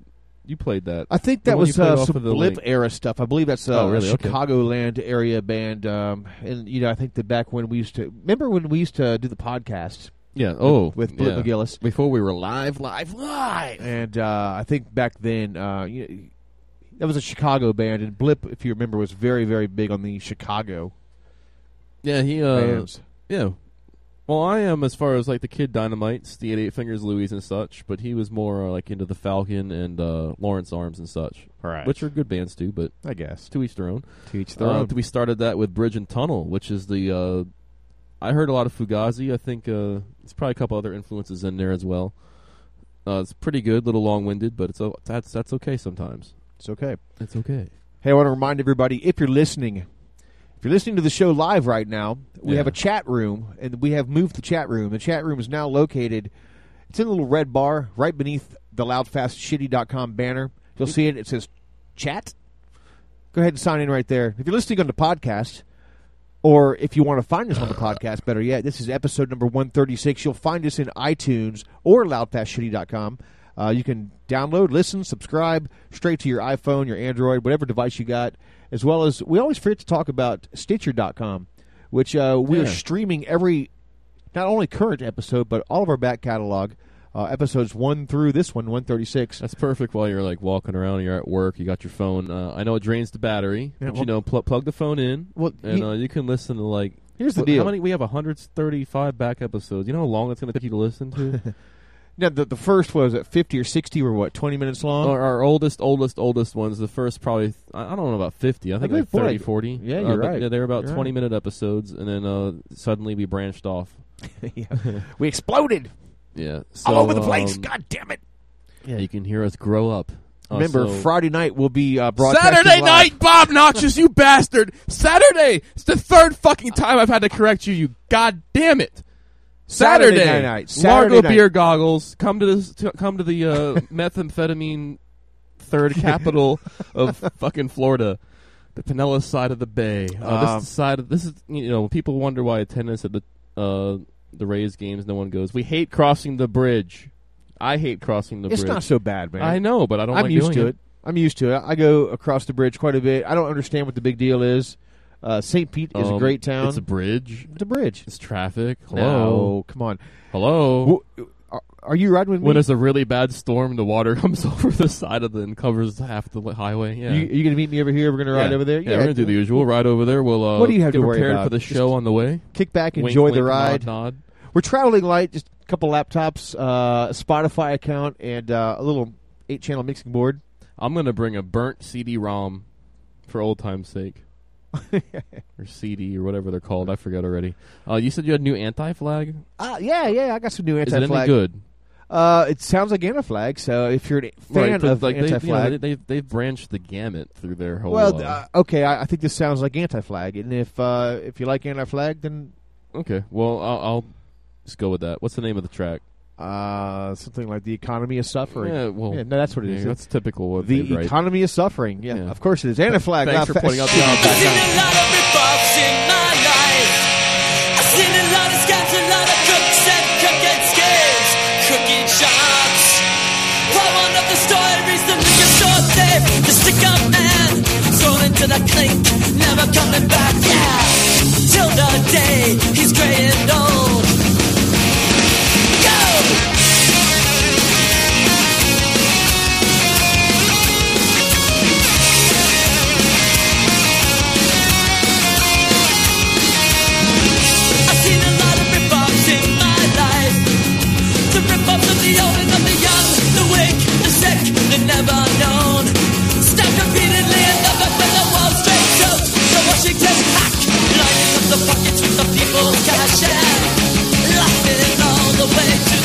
you played that? I think that was uh, some of the Blip era stuff. I believe that's uh, Oh, really? a Okay. Chicagoland area band. Um, and you know, I think that back when we used to remember when we used to do the podcast. Yeah. with- Oh, with Blip yeah. McGillis before we were live, live, live. and uh, I think back then, uh, you know, that was a Chicago band, and Blip, if you remember, was very, very big on the Chicago. Yeah, he uh bands. yeah. Well, I am as far as like the Kid Dynamites, the Eight Fingers Louise and such, but he was more uh, like into the Falcon and uh, Lawrence Arms and such, Right. which are good bands too. But I guess to each their own. To each their Uh, own. We started that with Bridge and Tunnel, which is the. Uh, I heard a lot of Fugazi. I think uh, it's probably a couple other influences in there as well. Uh, it's pretty good, a little long-winded, but it's that's that's okay sometimes. It's okay. It's okay. Hey, I want to remind everybody if you're listening, if you're listening to the show live right now, we Yeah. have a chat room, and we have moved the chat room. The chat room is now located. It's in a little red bar right beneath the loudfastshitty.com banner. You'll see it. It says chat. Go ahead and sign in right there. If you're listening on the podcast, or if you want to find us on the podcast, better yet, this is episode number 136. You'll find us in iTunes or loudfastshitty.com. Uh, you can download, listen, subscribe straight to your iPhone, your Android, whatever device you got, as well as we always forget to talk about Stitcher.com, which uh, we are streaming every, not only current episode, but all of our back catalog, uh, episodes 1 through this one, 136. That's perfect while you're like walking around, you're at work, you got your phone. Uh, I know it drains the battery, Yeah, but well- you know, pl- plug the phone in, Well, and he- uh, you can listen to like. Here's the deal. How many? We have 135 back episodes. You know how long it's going to take you to listen to? Now, the, the first was at 50 or 60 or what, 20 minutes long? our, our oldest, oldest, oldest ones. The first probably I I don't know about 50. I think think like 30, more like- 40. yeah, Uh, you're right. Yeah, they were about You're 20 right. minute episodes, and then uh, suddenly we branched off. yeah. We exploded Yeah, all over the place. um, God damn it. Yeah, you can hear us grow up. Uh, Remember, so- Friday night will be uh, Saturday live. night, Bob Noxious, you bastard! Saturday! It's the third fucking time I've had to correct you, you god damn it! Saturday Saturday, night, Saturday Largo night. beer goggles. Come to. To, come to the uh, methamphetamine third capital of fucking Florida, the Pinellas side of the bay. Uh, this Um, side of this is you know people wonder why attendance at the uh, the Rays games no one goes. We hate crossing the bridge. I hate crossing the It's bridge. not so bad, man. I know, but I don't I'm like used to it. I'm used to it. I go across the bridge quite a bit. I don't understand what the big deal is. Uh, St. Pete is a Um, great town. It's a bridge. It's a bridge. It's traffic. No, Hello. come on. Hello. W- Are, are you riding with me? when it's a really bad storm, the water comes over the side of the and covers half the highway. Yeah. you, you going to meet me over here? We're going to ride yeah. over there? Yeah, we're gonna do the usual. Ride over there. We'll. Uh, What do you have to worry prepared about? for the Just show on the way? Kick back, Wink, enjoy the ride. Nod, nod. We're traveling light, just a couple laptops, uh, a Spotify account, and uh, a little eight-channel mixing board. I'm gonna bring a burnt CD-ROM for old time's sake, or CD or whatever they're called. I forget already. Uh, you said you had new anti-flag. Uh, yeah, yeah, I got some new anti-flag. Is it any good? Uh, it sounds like anti-flag, so if you're a fan right, of like they, you know, anti-flag... they, they've they've branched the gamut through their whole. well, uh, uh, okay, I, I think this sounds like anti-flag, and if uh, if you like anti-flag, then okay. Well, I'll, I'll just go with that. What's the name of the track? Uh, something like the economy is suffering. Yeah, well, no, that's what it yeah, is. That's typical. Of the they write. economy is suffering. Yeah, Yeah. of course it is. Anti-flag. Thanks Loud for Fast pointing out the Shit. obvious. I've seen a lot of rip-offs in my life. I've seen a lot of scams, a lot of crooks and crooked schemes, crooked shots. For one of the stories, the liquor store thief, the stick-up man, thrown into the clink, never coming back. Yeah, till the day he's grey and old. never known. Stabbed repeatedly and up with a Wall Street coat. The Washington hack, lining up the pockets with the people's cash. Laughing all the way to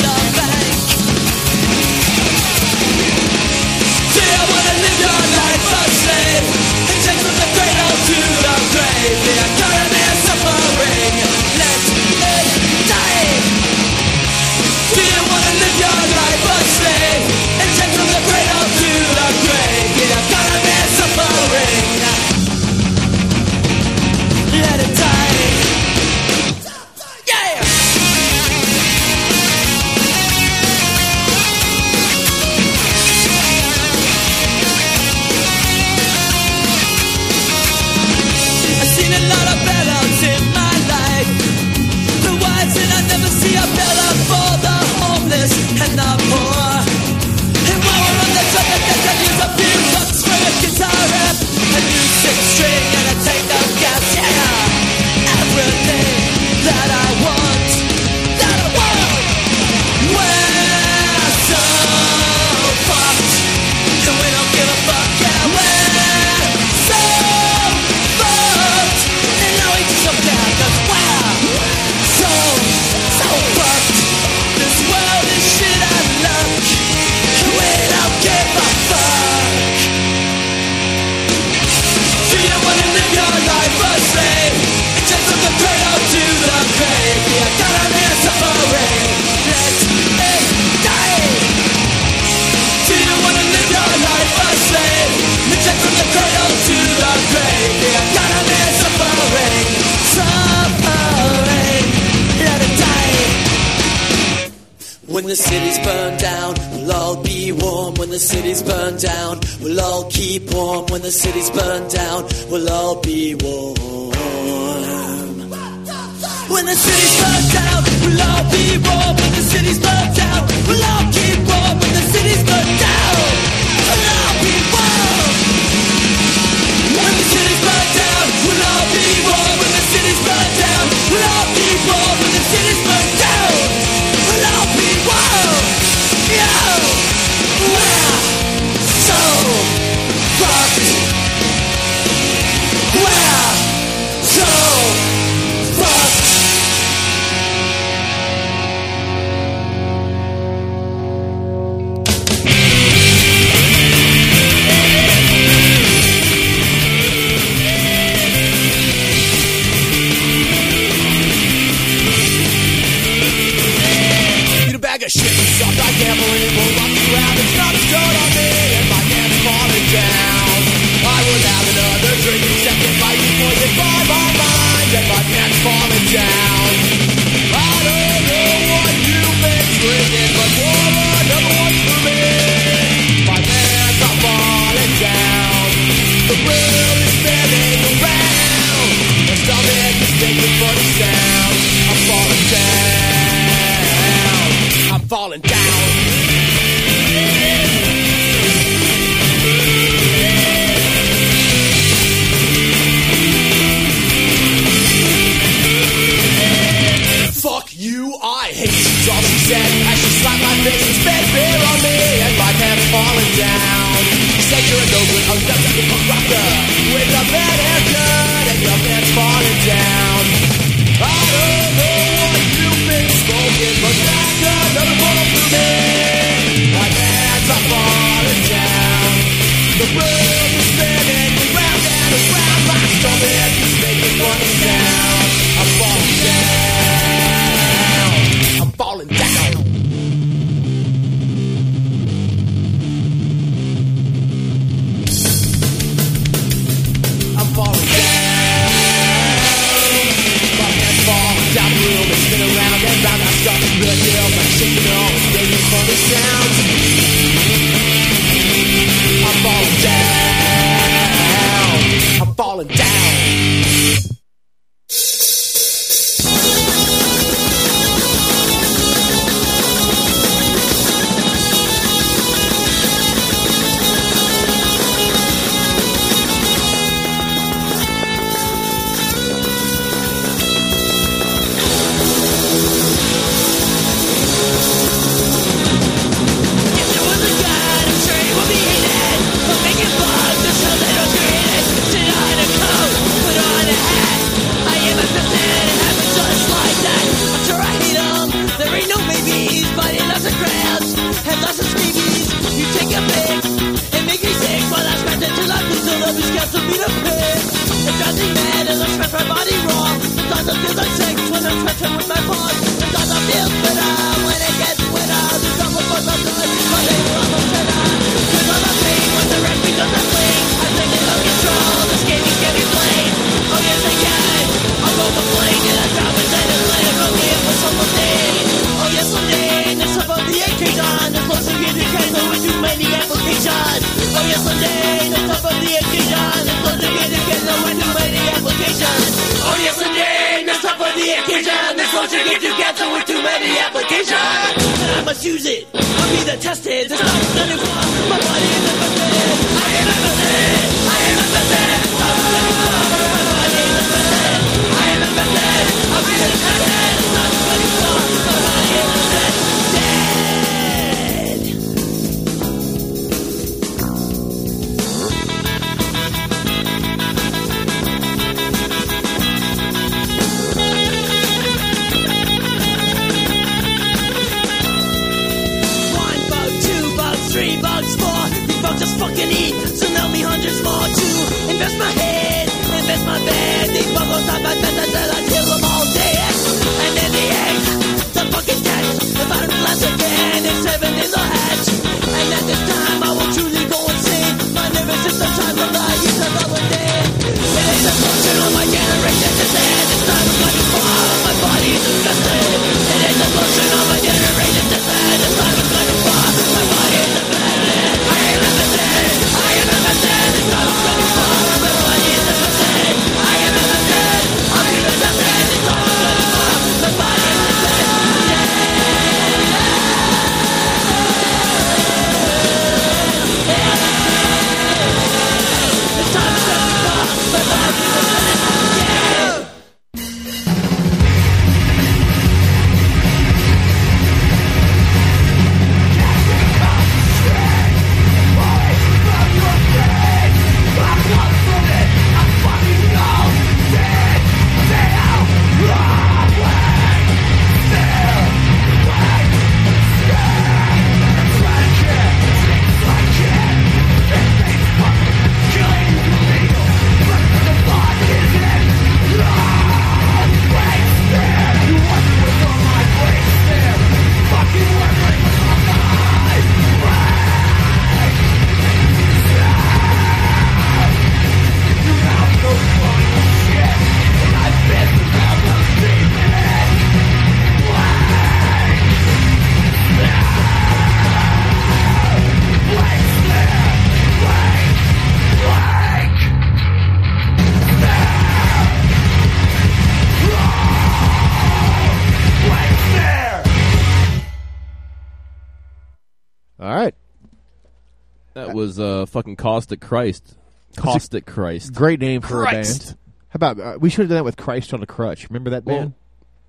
was uh, fucking Caustic Christ. Caustic Christ. Great name for Christ. a band. How about uh, we should have done that with Christ on a Crutch? Remember that Well, band?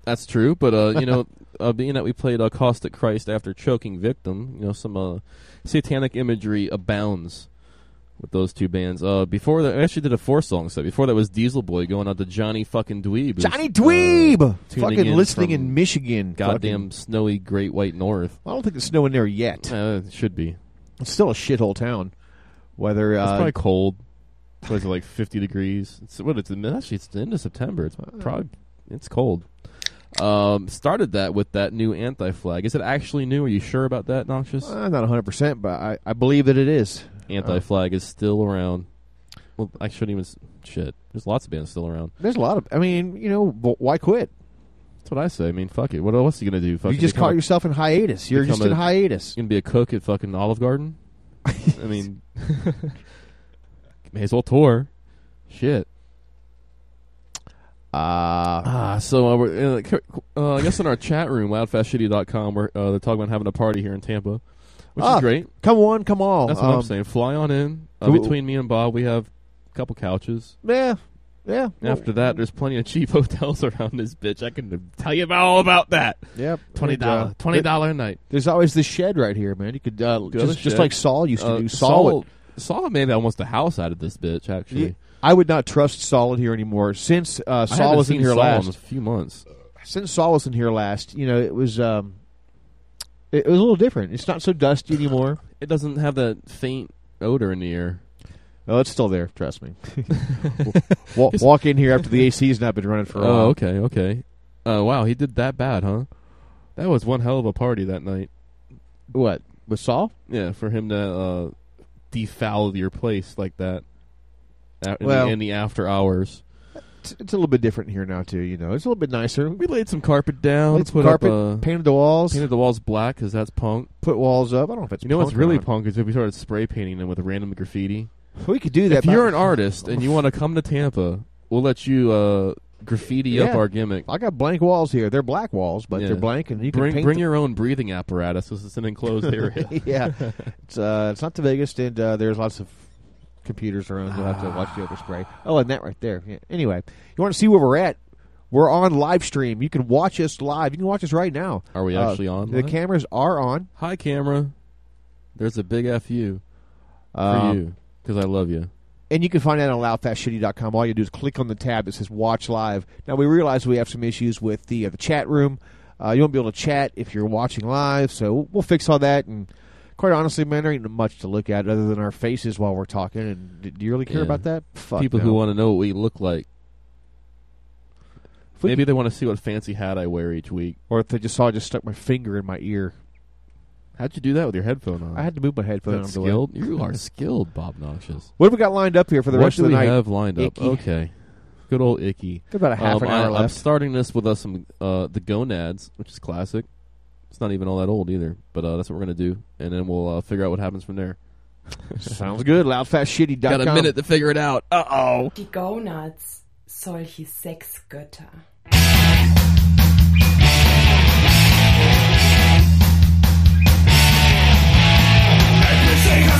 That's true, but uh, you know, uh, being that we played uh, Caustic Christ after choking victim, you know, some uh, satanic imagery abounds with those two bands. Uh, before that, I actually did a four song set. Before that was Diesel Boy going out to Johnny fucking Dweeb. who's, Johnny Dweeb, uh, fucking in listening in Michigan. Goddamn snowy Great White North. I don't think it's snowing there yet. Uh, it should be. It's still a shithole town. Whether It's uh, probably cold. What is it like fifty degrees? It's what it's actually it's the end of September. It's probably it's cold. Um, started that with that new anti flag. Is it actually new? Are you sure about that, Noxious? uh, not 100, percent but I, I believe that it is. anti flag is still around. Well, I shouldn't even. Shit, there's lots of bands still around. There's a lot of. I mean, you know, why quit? That's what I say. I mean, fuck it. What else are you gonna do? Fucking you just caught a- yourself in hiatus. You're just in hiatus. You gonna be a cook at fucking Olive Garden? I mean, may as well tour. Shit. Uh, Ah, so uh, we're, uh, uh, I guess in our chat room, loudfastshitty.com, we're uh, they're talking about having a party here in Tampa, which Ah, is great. Come on, come on. That's what Um, I'm saying. Fly on in. Uh, between me and Bob, we have a couple couches. Yeah, yeah. After that, there's plenty of cheap hotels around this bitch. I can tell you about all about that. Yep. Twenty And, dollar, uh, twenty dollar a night. There's always the shed right here, man. You could uh, just, just like Saul used to Uh, do. Saul, would- Saul made almost a house out of this bitch. Actually, Yeah, I would not trust Saul in here anymore. Since uh, Saul was in here Saul last, in a few months. since Saul was in here last, you know, it was um, it, it was a little different. It's not so dusty anymore. It doesn't have that faint odor in the air. Oh, it's still there. Trust me. walk, walk in here after the AC's not been running for a while. Oh, okay, okay. Uh, wow, he did that bad, huh? That was one hell of a party that night. What with Saul? Yeah, for him to uh, defoul your place like that. In, Well- the, in the after hours, It's, it's a little bit different here now too. You know, it's a little bit nicer. we laid some carpet down. Laid put carpet, up, uh, painted the walls, painted the walls black because that's punk. put walls up. I don't know if it's You know what's really punk is if we started spray painting them with random graffiti. We could do that. If you're an artist and you want to come to Tampa, we'll let you uh, graffiti up our gimmick. I got blank walls here. They're black walls, but Yeah. they're blank, and you can Bring paint bring your own breathing apparatus. This is an enclosed area. yeah, it's uh, it's not the biggest, and uh, there's lots of computers around. You'll have to watch the overspray. Oh, and that right there. Yeah. Anyway, you want to see where we're at? We're on live stream. You can watch us live. You can watch us right now. Are we Uh, actually on? The live? cameras are on. Hi, camera. There's a big fu for Um, you because I love you. And you can find that on loudfastshitty.com. All you do is click on the tab that says Watch Live. Now, we realize we have some issues with the uh, the chat room. Uh, you won't be able to chat if you're watching live, so we'll fix all that. And quite honestly, man, there ain't much to look at other than our faces while we're talking. And do you really care Yeah. about that? Fuck People no. who want to know what we look like. Maybe they want to see what fancy hat I wear each week. Or if they just saw I just stuck my finger in my ear. How'd you do that with your headphone on? I had to move my headphone. headphones. that away. skilled. You are skilled, Bob Noxious. What have we got lined up here for the what rest of the night? we have lined up? Icky. Okay, good old Icky. Got about a half Um, an hour I, I'm starting this with us some uh, the Gonads, which is classic. It's not even all that old either, but uh, that's what we're gonna do, and then we'll uh, figure out what happens from there. Sounds good. Loudfastshitty.com. Got a minute to figure it out. Uh oh. Die Gonads, solche Sexgötter. Thank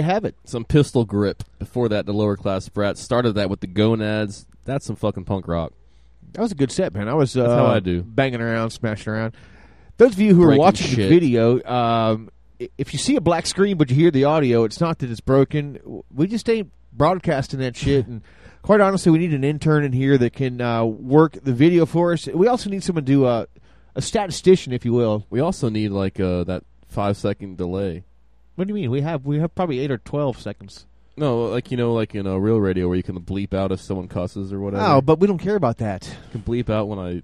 you have it. Some pistol grip. Before that, the lower class brats started that with the gonads. That's some fucking punk rock. That was a good set, man. I was uh, how I do. banging around, smashing around. Those of you who are Breaking watching the video, um, if you see a black screen but you hear the audio, it's not that it's broken. We just ain't broadcasting that shit. And quite honestly, we need an intern in here that can uh, work the video for us. We also need someone to do a, a statistician, if you will. We also need like uh, that five second delay. What do you mean? We have we have probably eight or twelve seconds. No, like you know, like in a real radio where you can bleep out if someone cusses or whatever. Oh, but we don't care about that. You can bleep out when I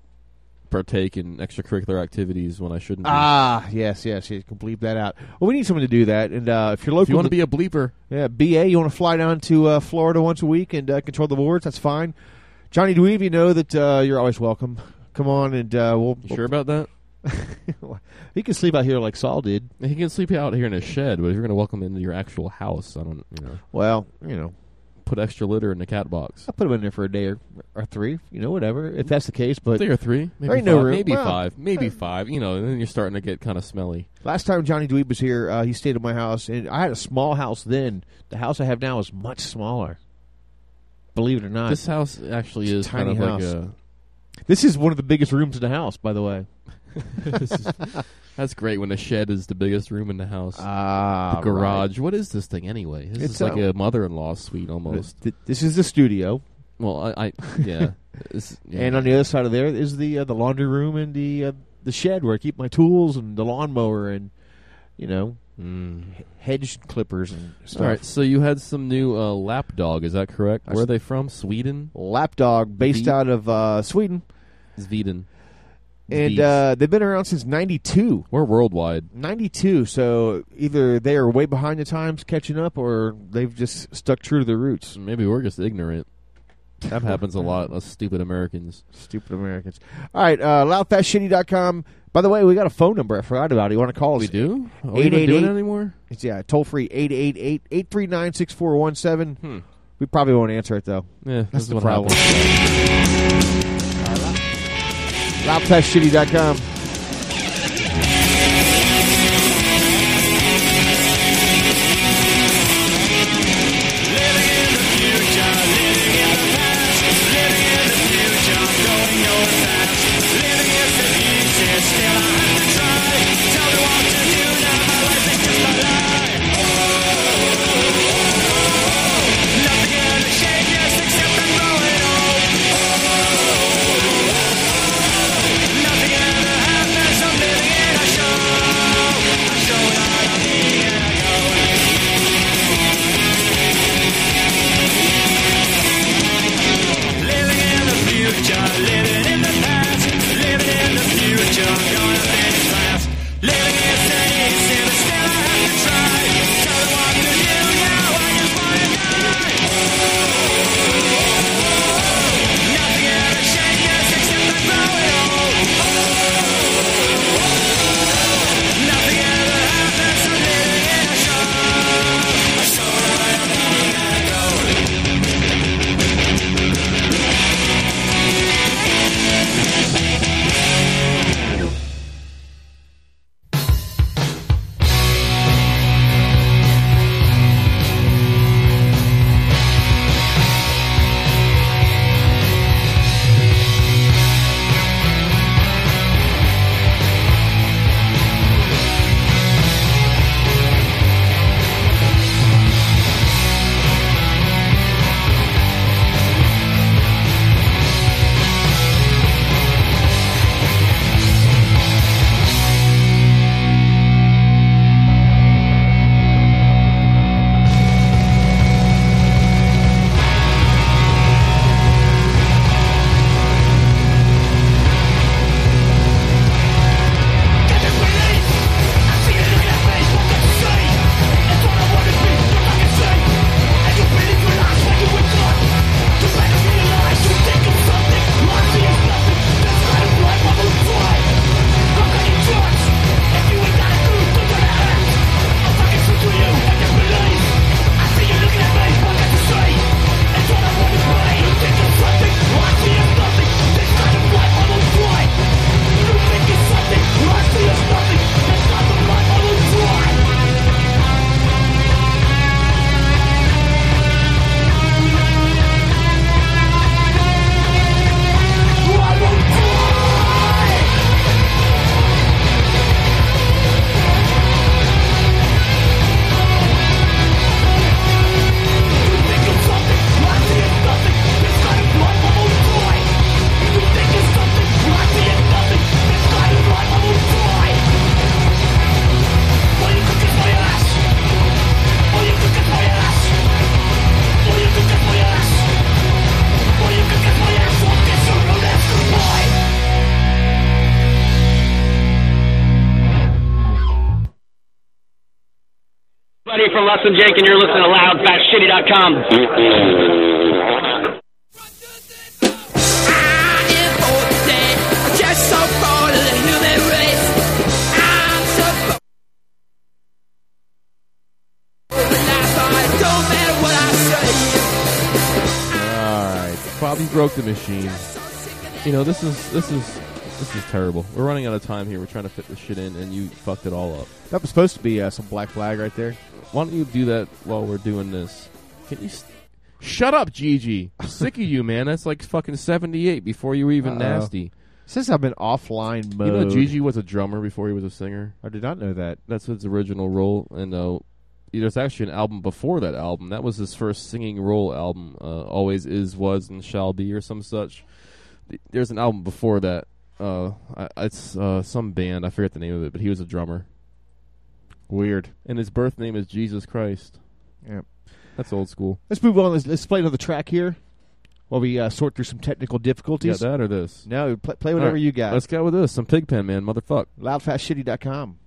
partake in extracurricular activities when I shouldn't. be. Ah, yes, yes, you can bleep that out. Well, we need someone to do that, and uh, if you're local, if you want to be a bleeper, yeah, BA, you want to fly down to uh, Florida once a week and uh, control the boards, that's fine. Johnny Dweeb, you know that uh, you're always welcome. Come on, and uh, we'll. you sure about that? he can sleep out here like Saul did. He can sleep out here in a shed, but if you're going to welcome him into your actual house, I don't, you know, Well, you know, put extra litter in the cat box. I'll put him in there for a day or, or three, you know, whatever, if that's the case. But Three or three, maybe five, no maybe Well, five, maybe uh, five. You know, and then you're starting to get kind of smelly. Last time Johnny Dweeb was here, uh, he stayed at my house, and I had a small house then. The house I have now is much smaller. Believe it or not. This house actually is It's tiny kind of house. like a. This is one of the biggest rooms in the house, by the way. That's great when the shed is the biggest room in the house. Ah, the garage. What is this thing anyway? This It's is like a- a mother-in-law suite almost. Th- This is the studio. Well, I, I yeah. Yeah. And on the other side of there is the uh, the laundry room and the uh, the shed where I keep my tools and the lawnmower and you know h- hedge clippers and stuff. All right, so you had some new uh, lap dog. Is that correct? I Where are they from? Sweden. Lapdog, based Ve- out of uh, Sweden, Sweden. And uh, they've been around since '92. We're worldwide. 92, so either they are way behind the times catching up or they've just stuck true to their roots. Maybe we're just ignorant. That happens a lot. Us stupid Americans. Stupid Americans. All right, uh, loudfastshitty.com. By the way, we got a phone number I forgot about. You want to call us? We do? Are we even doing it anymore? It's, yeah, toll free 888-839-6417. Hmm. We probably won't answer it, though. Yeah, That's the problem. Loudfastshitty.com. Than Jake, and you're listening to LoudFastShitty.com. Bobby broke the machine. You know this is this is this is terrible. We're running out of time here. We're trying to fit this shit in, and you fucked it all up. That was supposed to be uh, some black flag right there. Why don't you do that while we're doing this? Can you? Shut up, GG. I'm sick of you, man. That's like fucking 78 before you were even Uh-oh. nasty. Since I've been offline mode. You know GG was a drummer before he was a singer? I did not know that. That's his original role. And uh, there's actually an album before that album. That was his first singing role album. Uh, Always Is, Was, and Shall Be or some such. There's an album before that. Uh, I, it's uh, some band. I forget the name of it, but he was a drummer. Weird. And his birth name is Jesus Christ. Yep. That's old school. Let's move on. Let's, let's play another track here while we uh, sort through some technical Yeah, difficulties. that or this. no, play, play whatever right, you got. Let's go with this. Some Pigpen, man. Motherfuck. Loudfastshitty.com.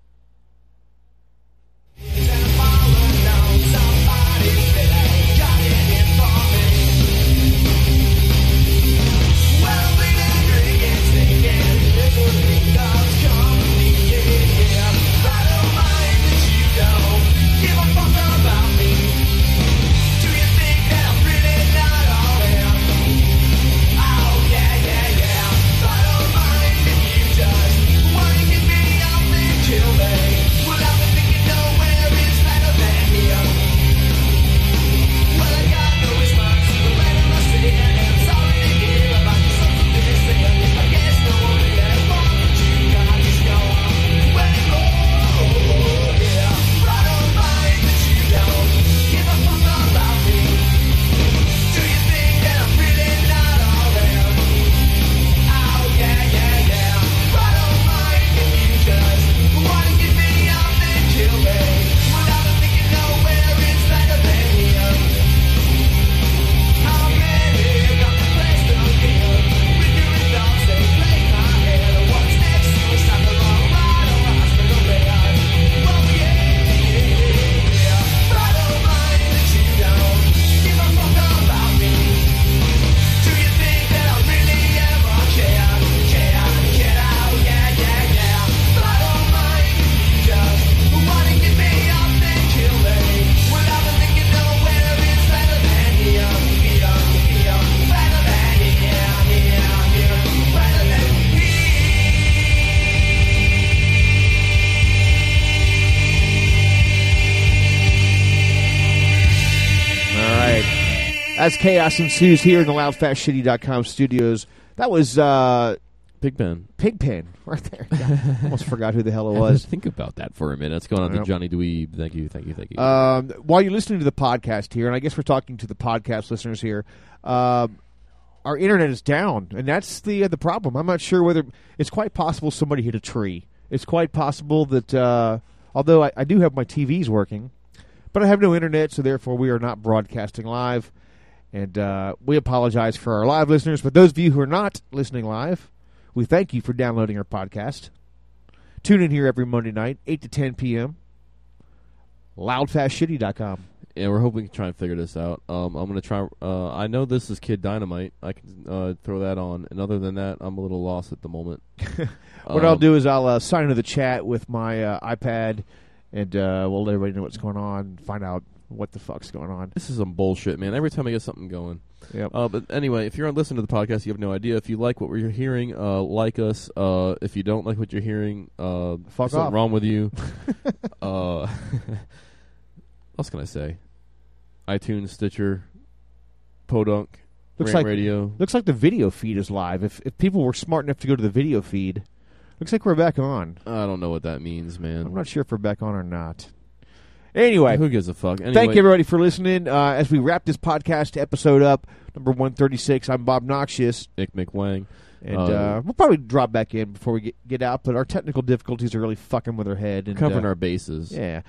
chaos ensues here in the loudfastshitty.com studios, that was uh, Pigpen. Pigpen right there. Yeah, almost forgot who the hell it was. Think about that for a minute. Let's on Yep. to Johnny Dweeb. Thank you, thank you, thank you. Um, while you're listening to the podcast here, and I guess we're talking to the podcast listeners here, um, our internet is down, and that's the uh, the problem. I'm not sure whether it's quite possible somebody hit a tree. It's quite possible that uh, although I, I do have my TVs working, but I have no internet, so therefore we are not broadcasting live. And uh, we apologize for our live listeners, but those of you who are not listening live, we thank you for downloading our podcast. Tune in here every Monday night, 8 to 10 p.m. Loudfastshitty.com. yeah, we're hoping to try and figure this out. Um, I'm gonna try. Uh, I know this is Kid Dynamite. I can uh, throw that on, and other than that, I'm a little lost at the moment. What I'll Um, do is I'll uh, sign into the chat with my uh, iPad, and uh, we'll let everybody know what's going on, find out what the fuck's going on. This is some bullshit, man. Every time I get something going. Yep. Uh, but anyway, if you're listening to the podcast, you have no idea. If you like what we're hearing, uh, like us. Uh, if you don't like what you're hearing, uh, Fuck something off. wrong with you. uh, what else can I say? iTunes, Stitcher, Podunk, Looks like Radio. Looks like the video feed is live. If if people were smart enough to go to the video feed, looks like we're back on. I don't know what that means, man. I'm not sure if we're back on or not. Anyway, Who gives a fuck? Anyway, thank you everybody for listening. Uh, as we wrap this podcast episode up, number 136, I'm Bob Noxious. Nick McWang. And Uh, uh, we'll probably drop back in before we get, get out, but our technical difficulties are really fucking with our head. And, covering uh, our bases. Yeah.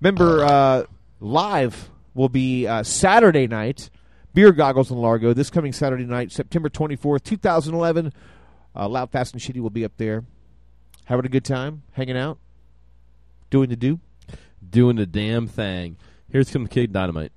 Remember, uh, live will be uh, Saturday night, Beer Goggles in Largo, this coming Saturday night, September 24th, 2011. Uh, Loud, Fast, and Shitty will be up there. Having a good time, hanging out, doing the do. Doing the damn thing. Here's some Kid Dynamite.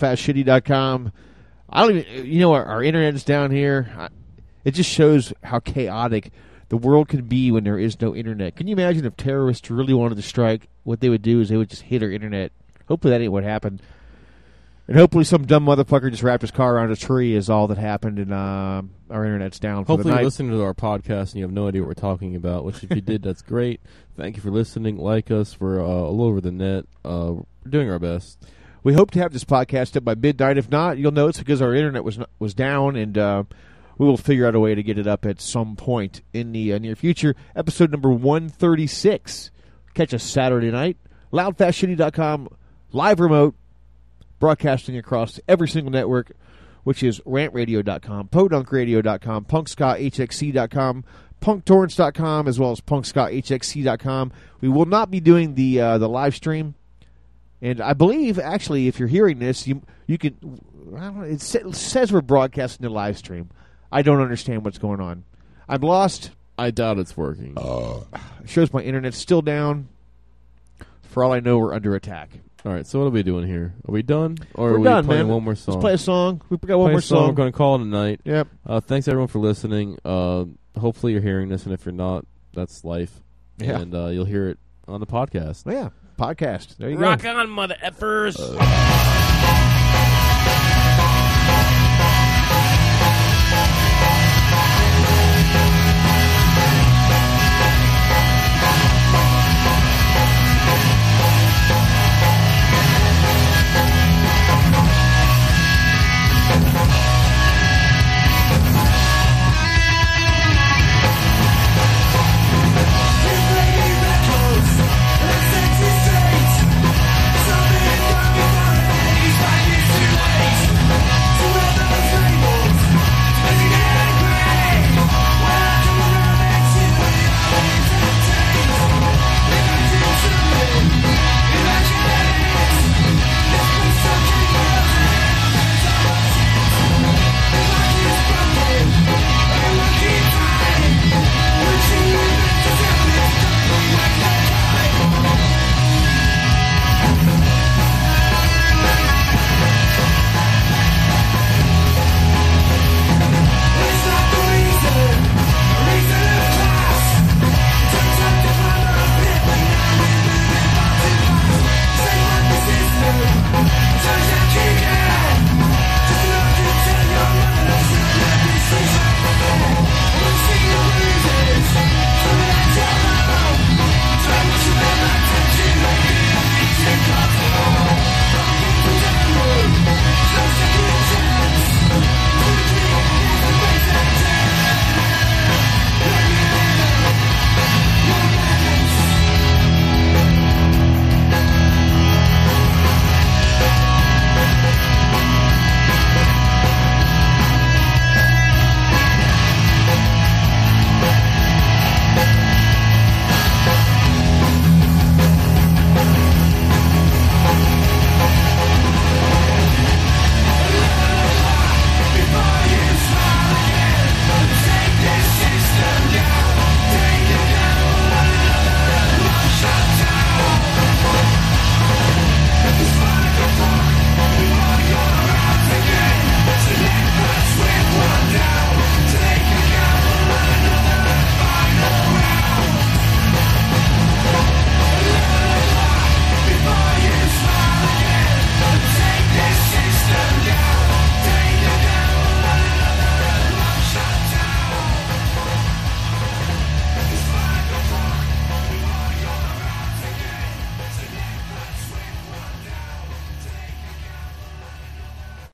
Yeah, loudfastshitty.com. I don't even, you know, our, our internet is down here. I, it just shows how chaotic the world can be when there is no internet. Can you imagine if terrorists really wanted to strike? What they would do is they would just hit our internet. Hopefully that ain't what happened. And hopefully some dumb motherfucker just wrapped his car around a tree is all that happened, and um, our internet's down for Hopefully, the you're listening to our podcast and you have no idea what we're talking about. Which, if you did, that's great. Thank you for listening. Like us. We're uh, all over the net. Uh, we're doing our best. We hope to have this podcast up by midnight. If not, you'll know it's because our internet was was down, and uh, we will figure out a way to get it up at some point in the uh, near future. Episode number 136. Catch us Saturday night. Loudfastshitty.com, live remote, broadcasting across every single network, which is rantradio.com, podunkradio.com, punkscahxc.com, punktorrents.com, as well as punkscahxc.com. We will not be doing the uh, the live stream. And I believe, actually, if you're hearing this, you you can. I don't know, it, says we're broadcasting the live stream. I don't understand what's going on. I'm lost. I doubt it's working. It shows my internet's still down. For all I know, we're under attack. All right, so what are we doing here? Are we done, or We're are we done, playing man. one more song? Let's play a song. We've got one Play more song. We're going to call it a night. Yep. Uh, thanks everyone for listening. Uh, hopefully you're hearing this, and if you're not, that's life. Yeah. And uh, you'll hear it on the podcast. Yeah, podcast. There you Rock go. on, mother effers. Uh,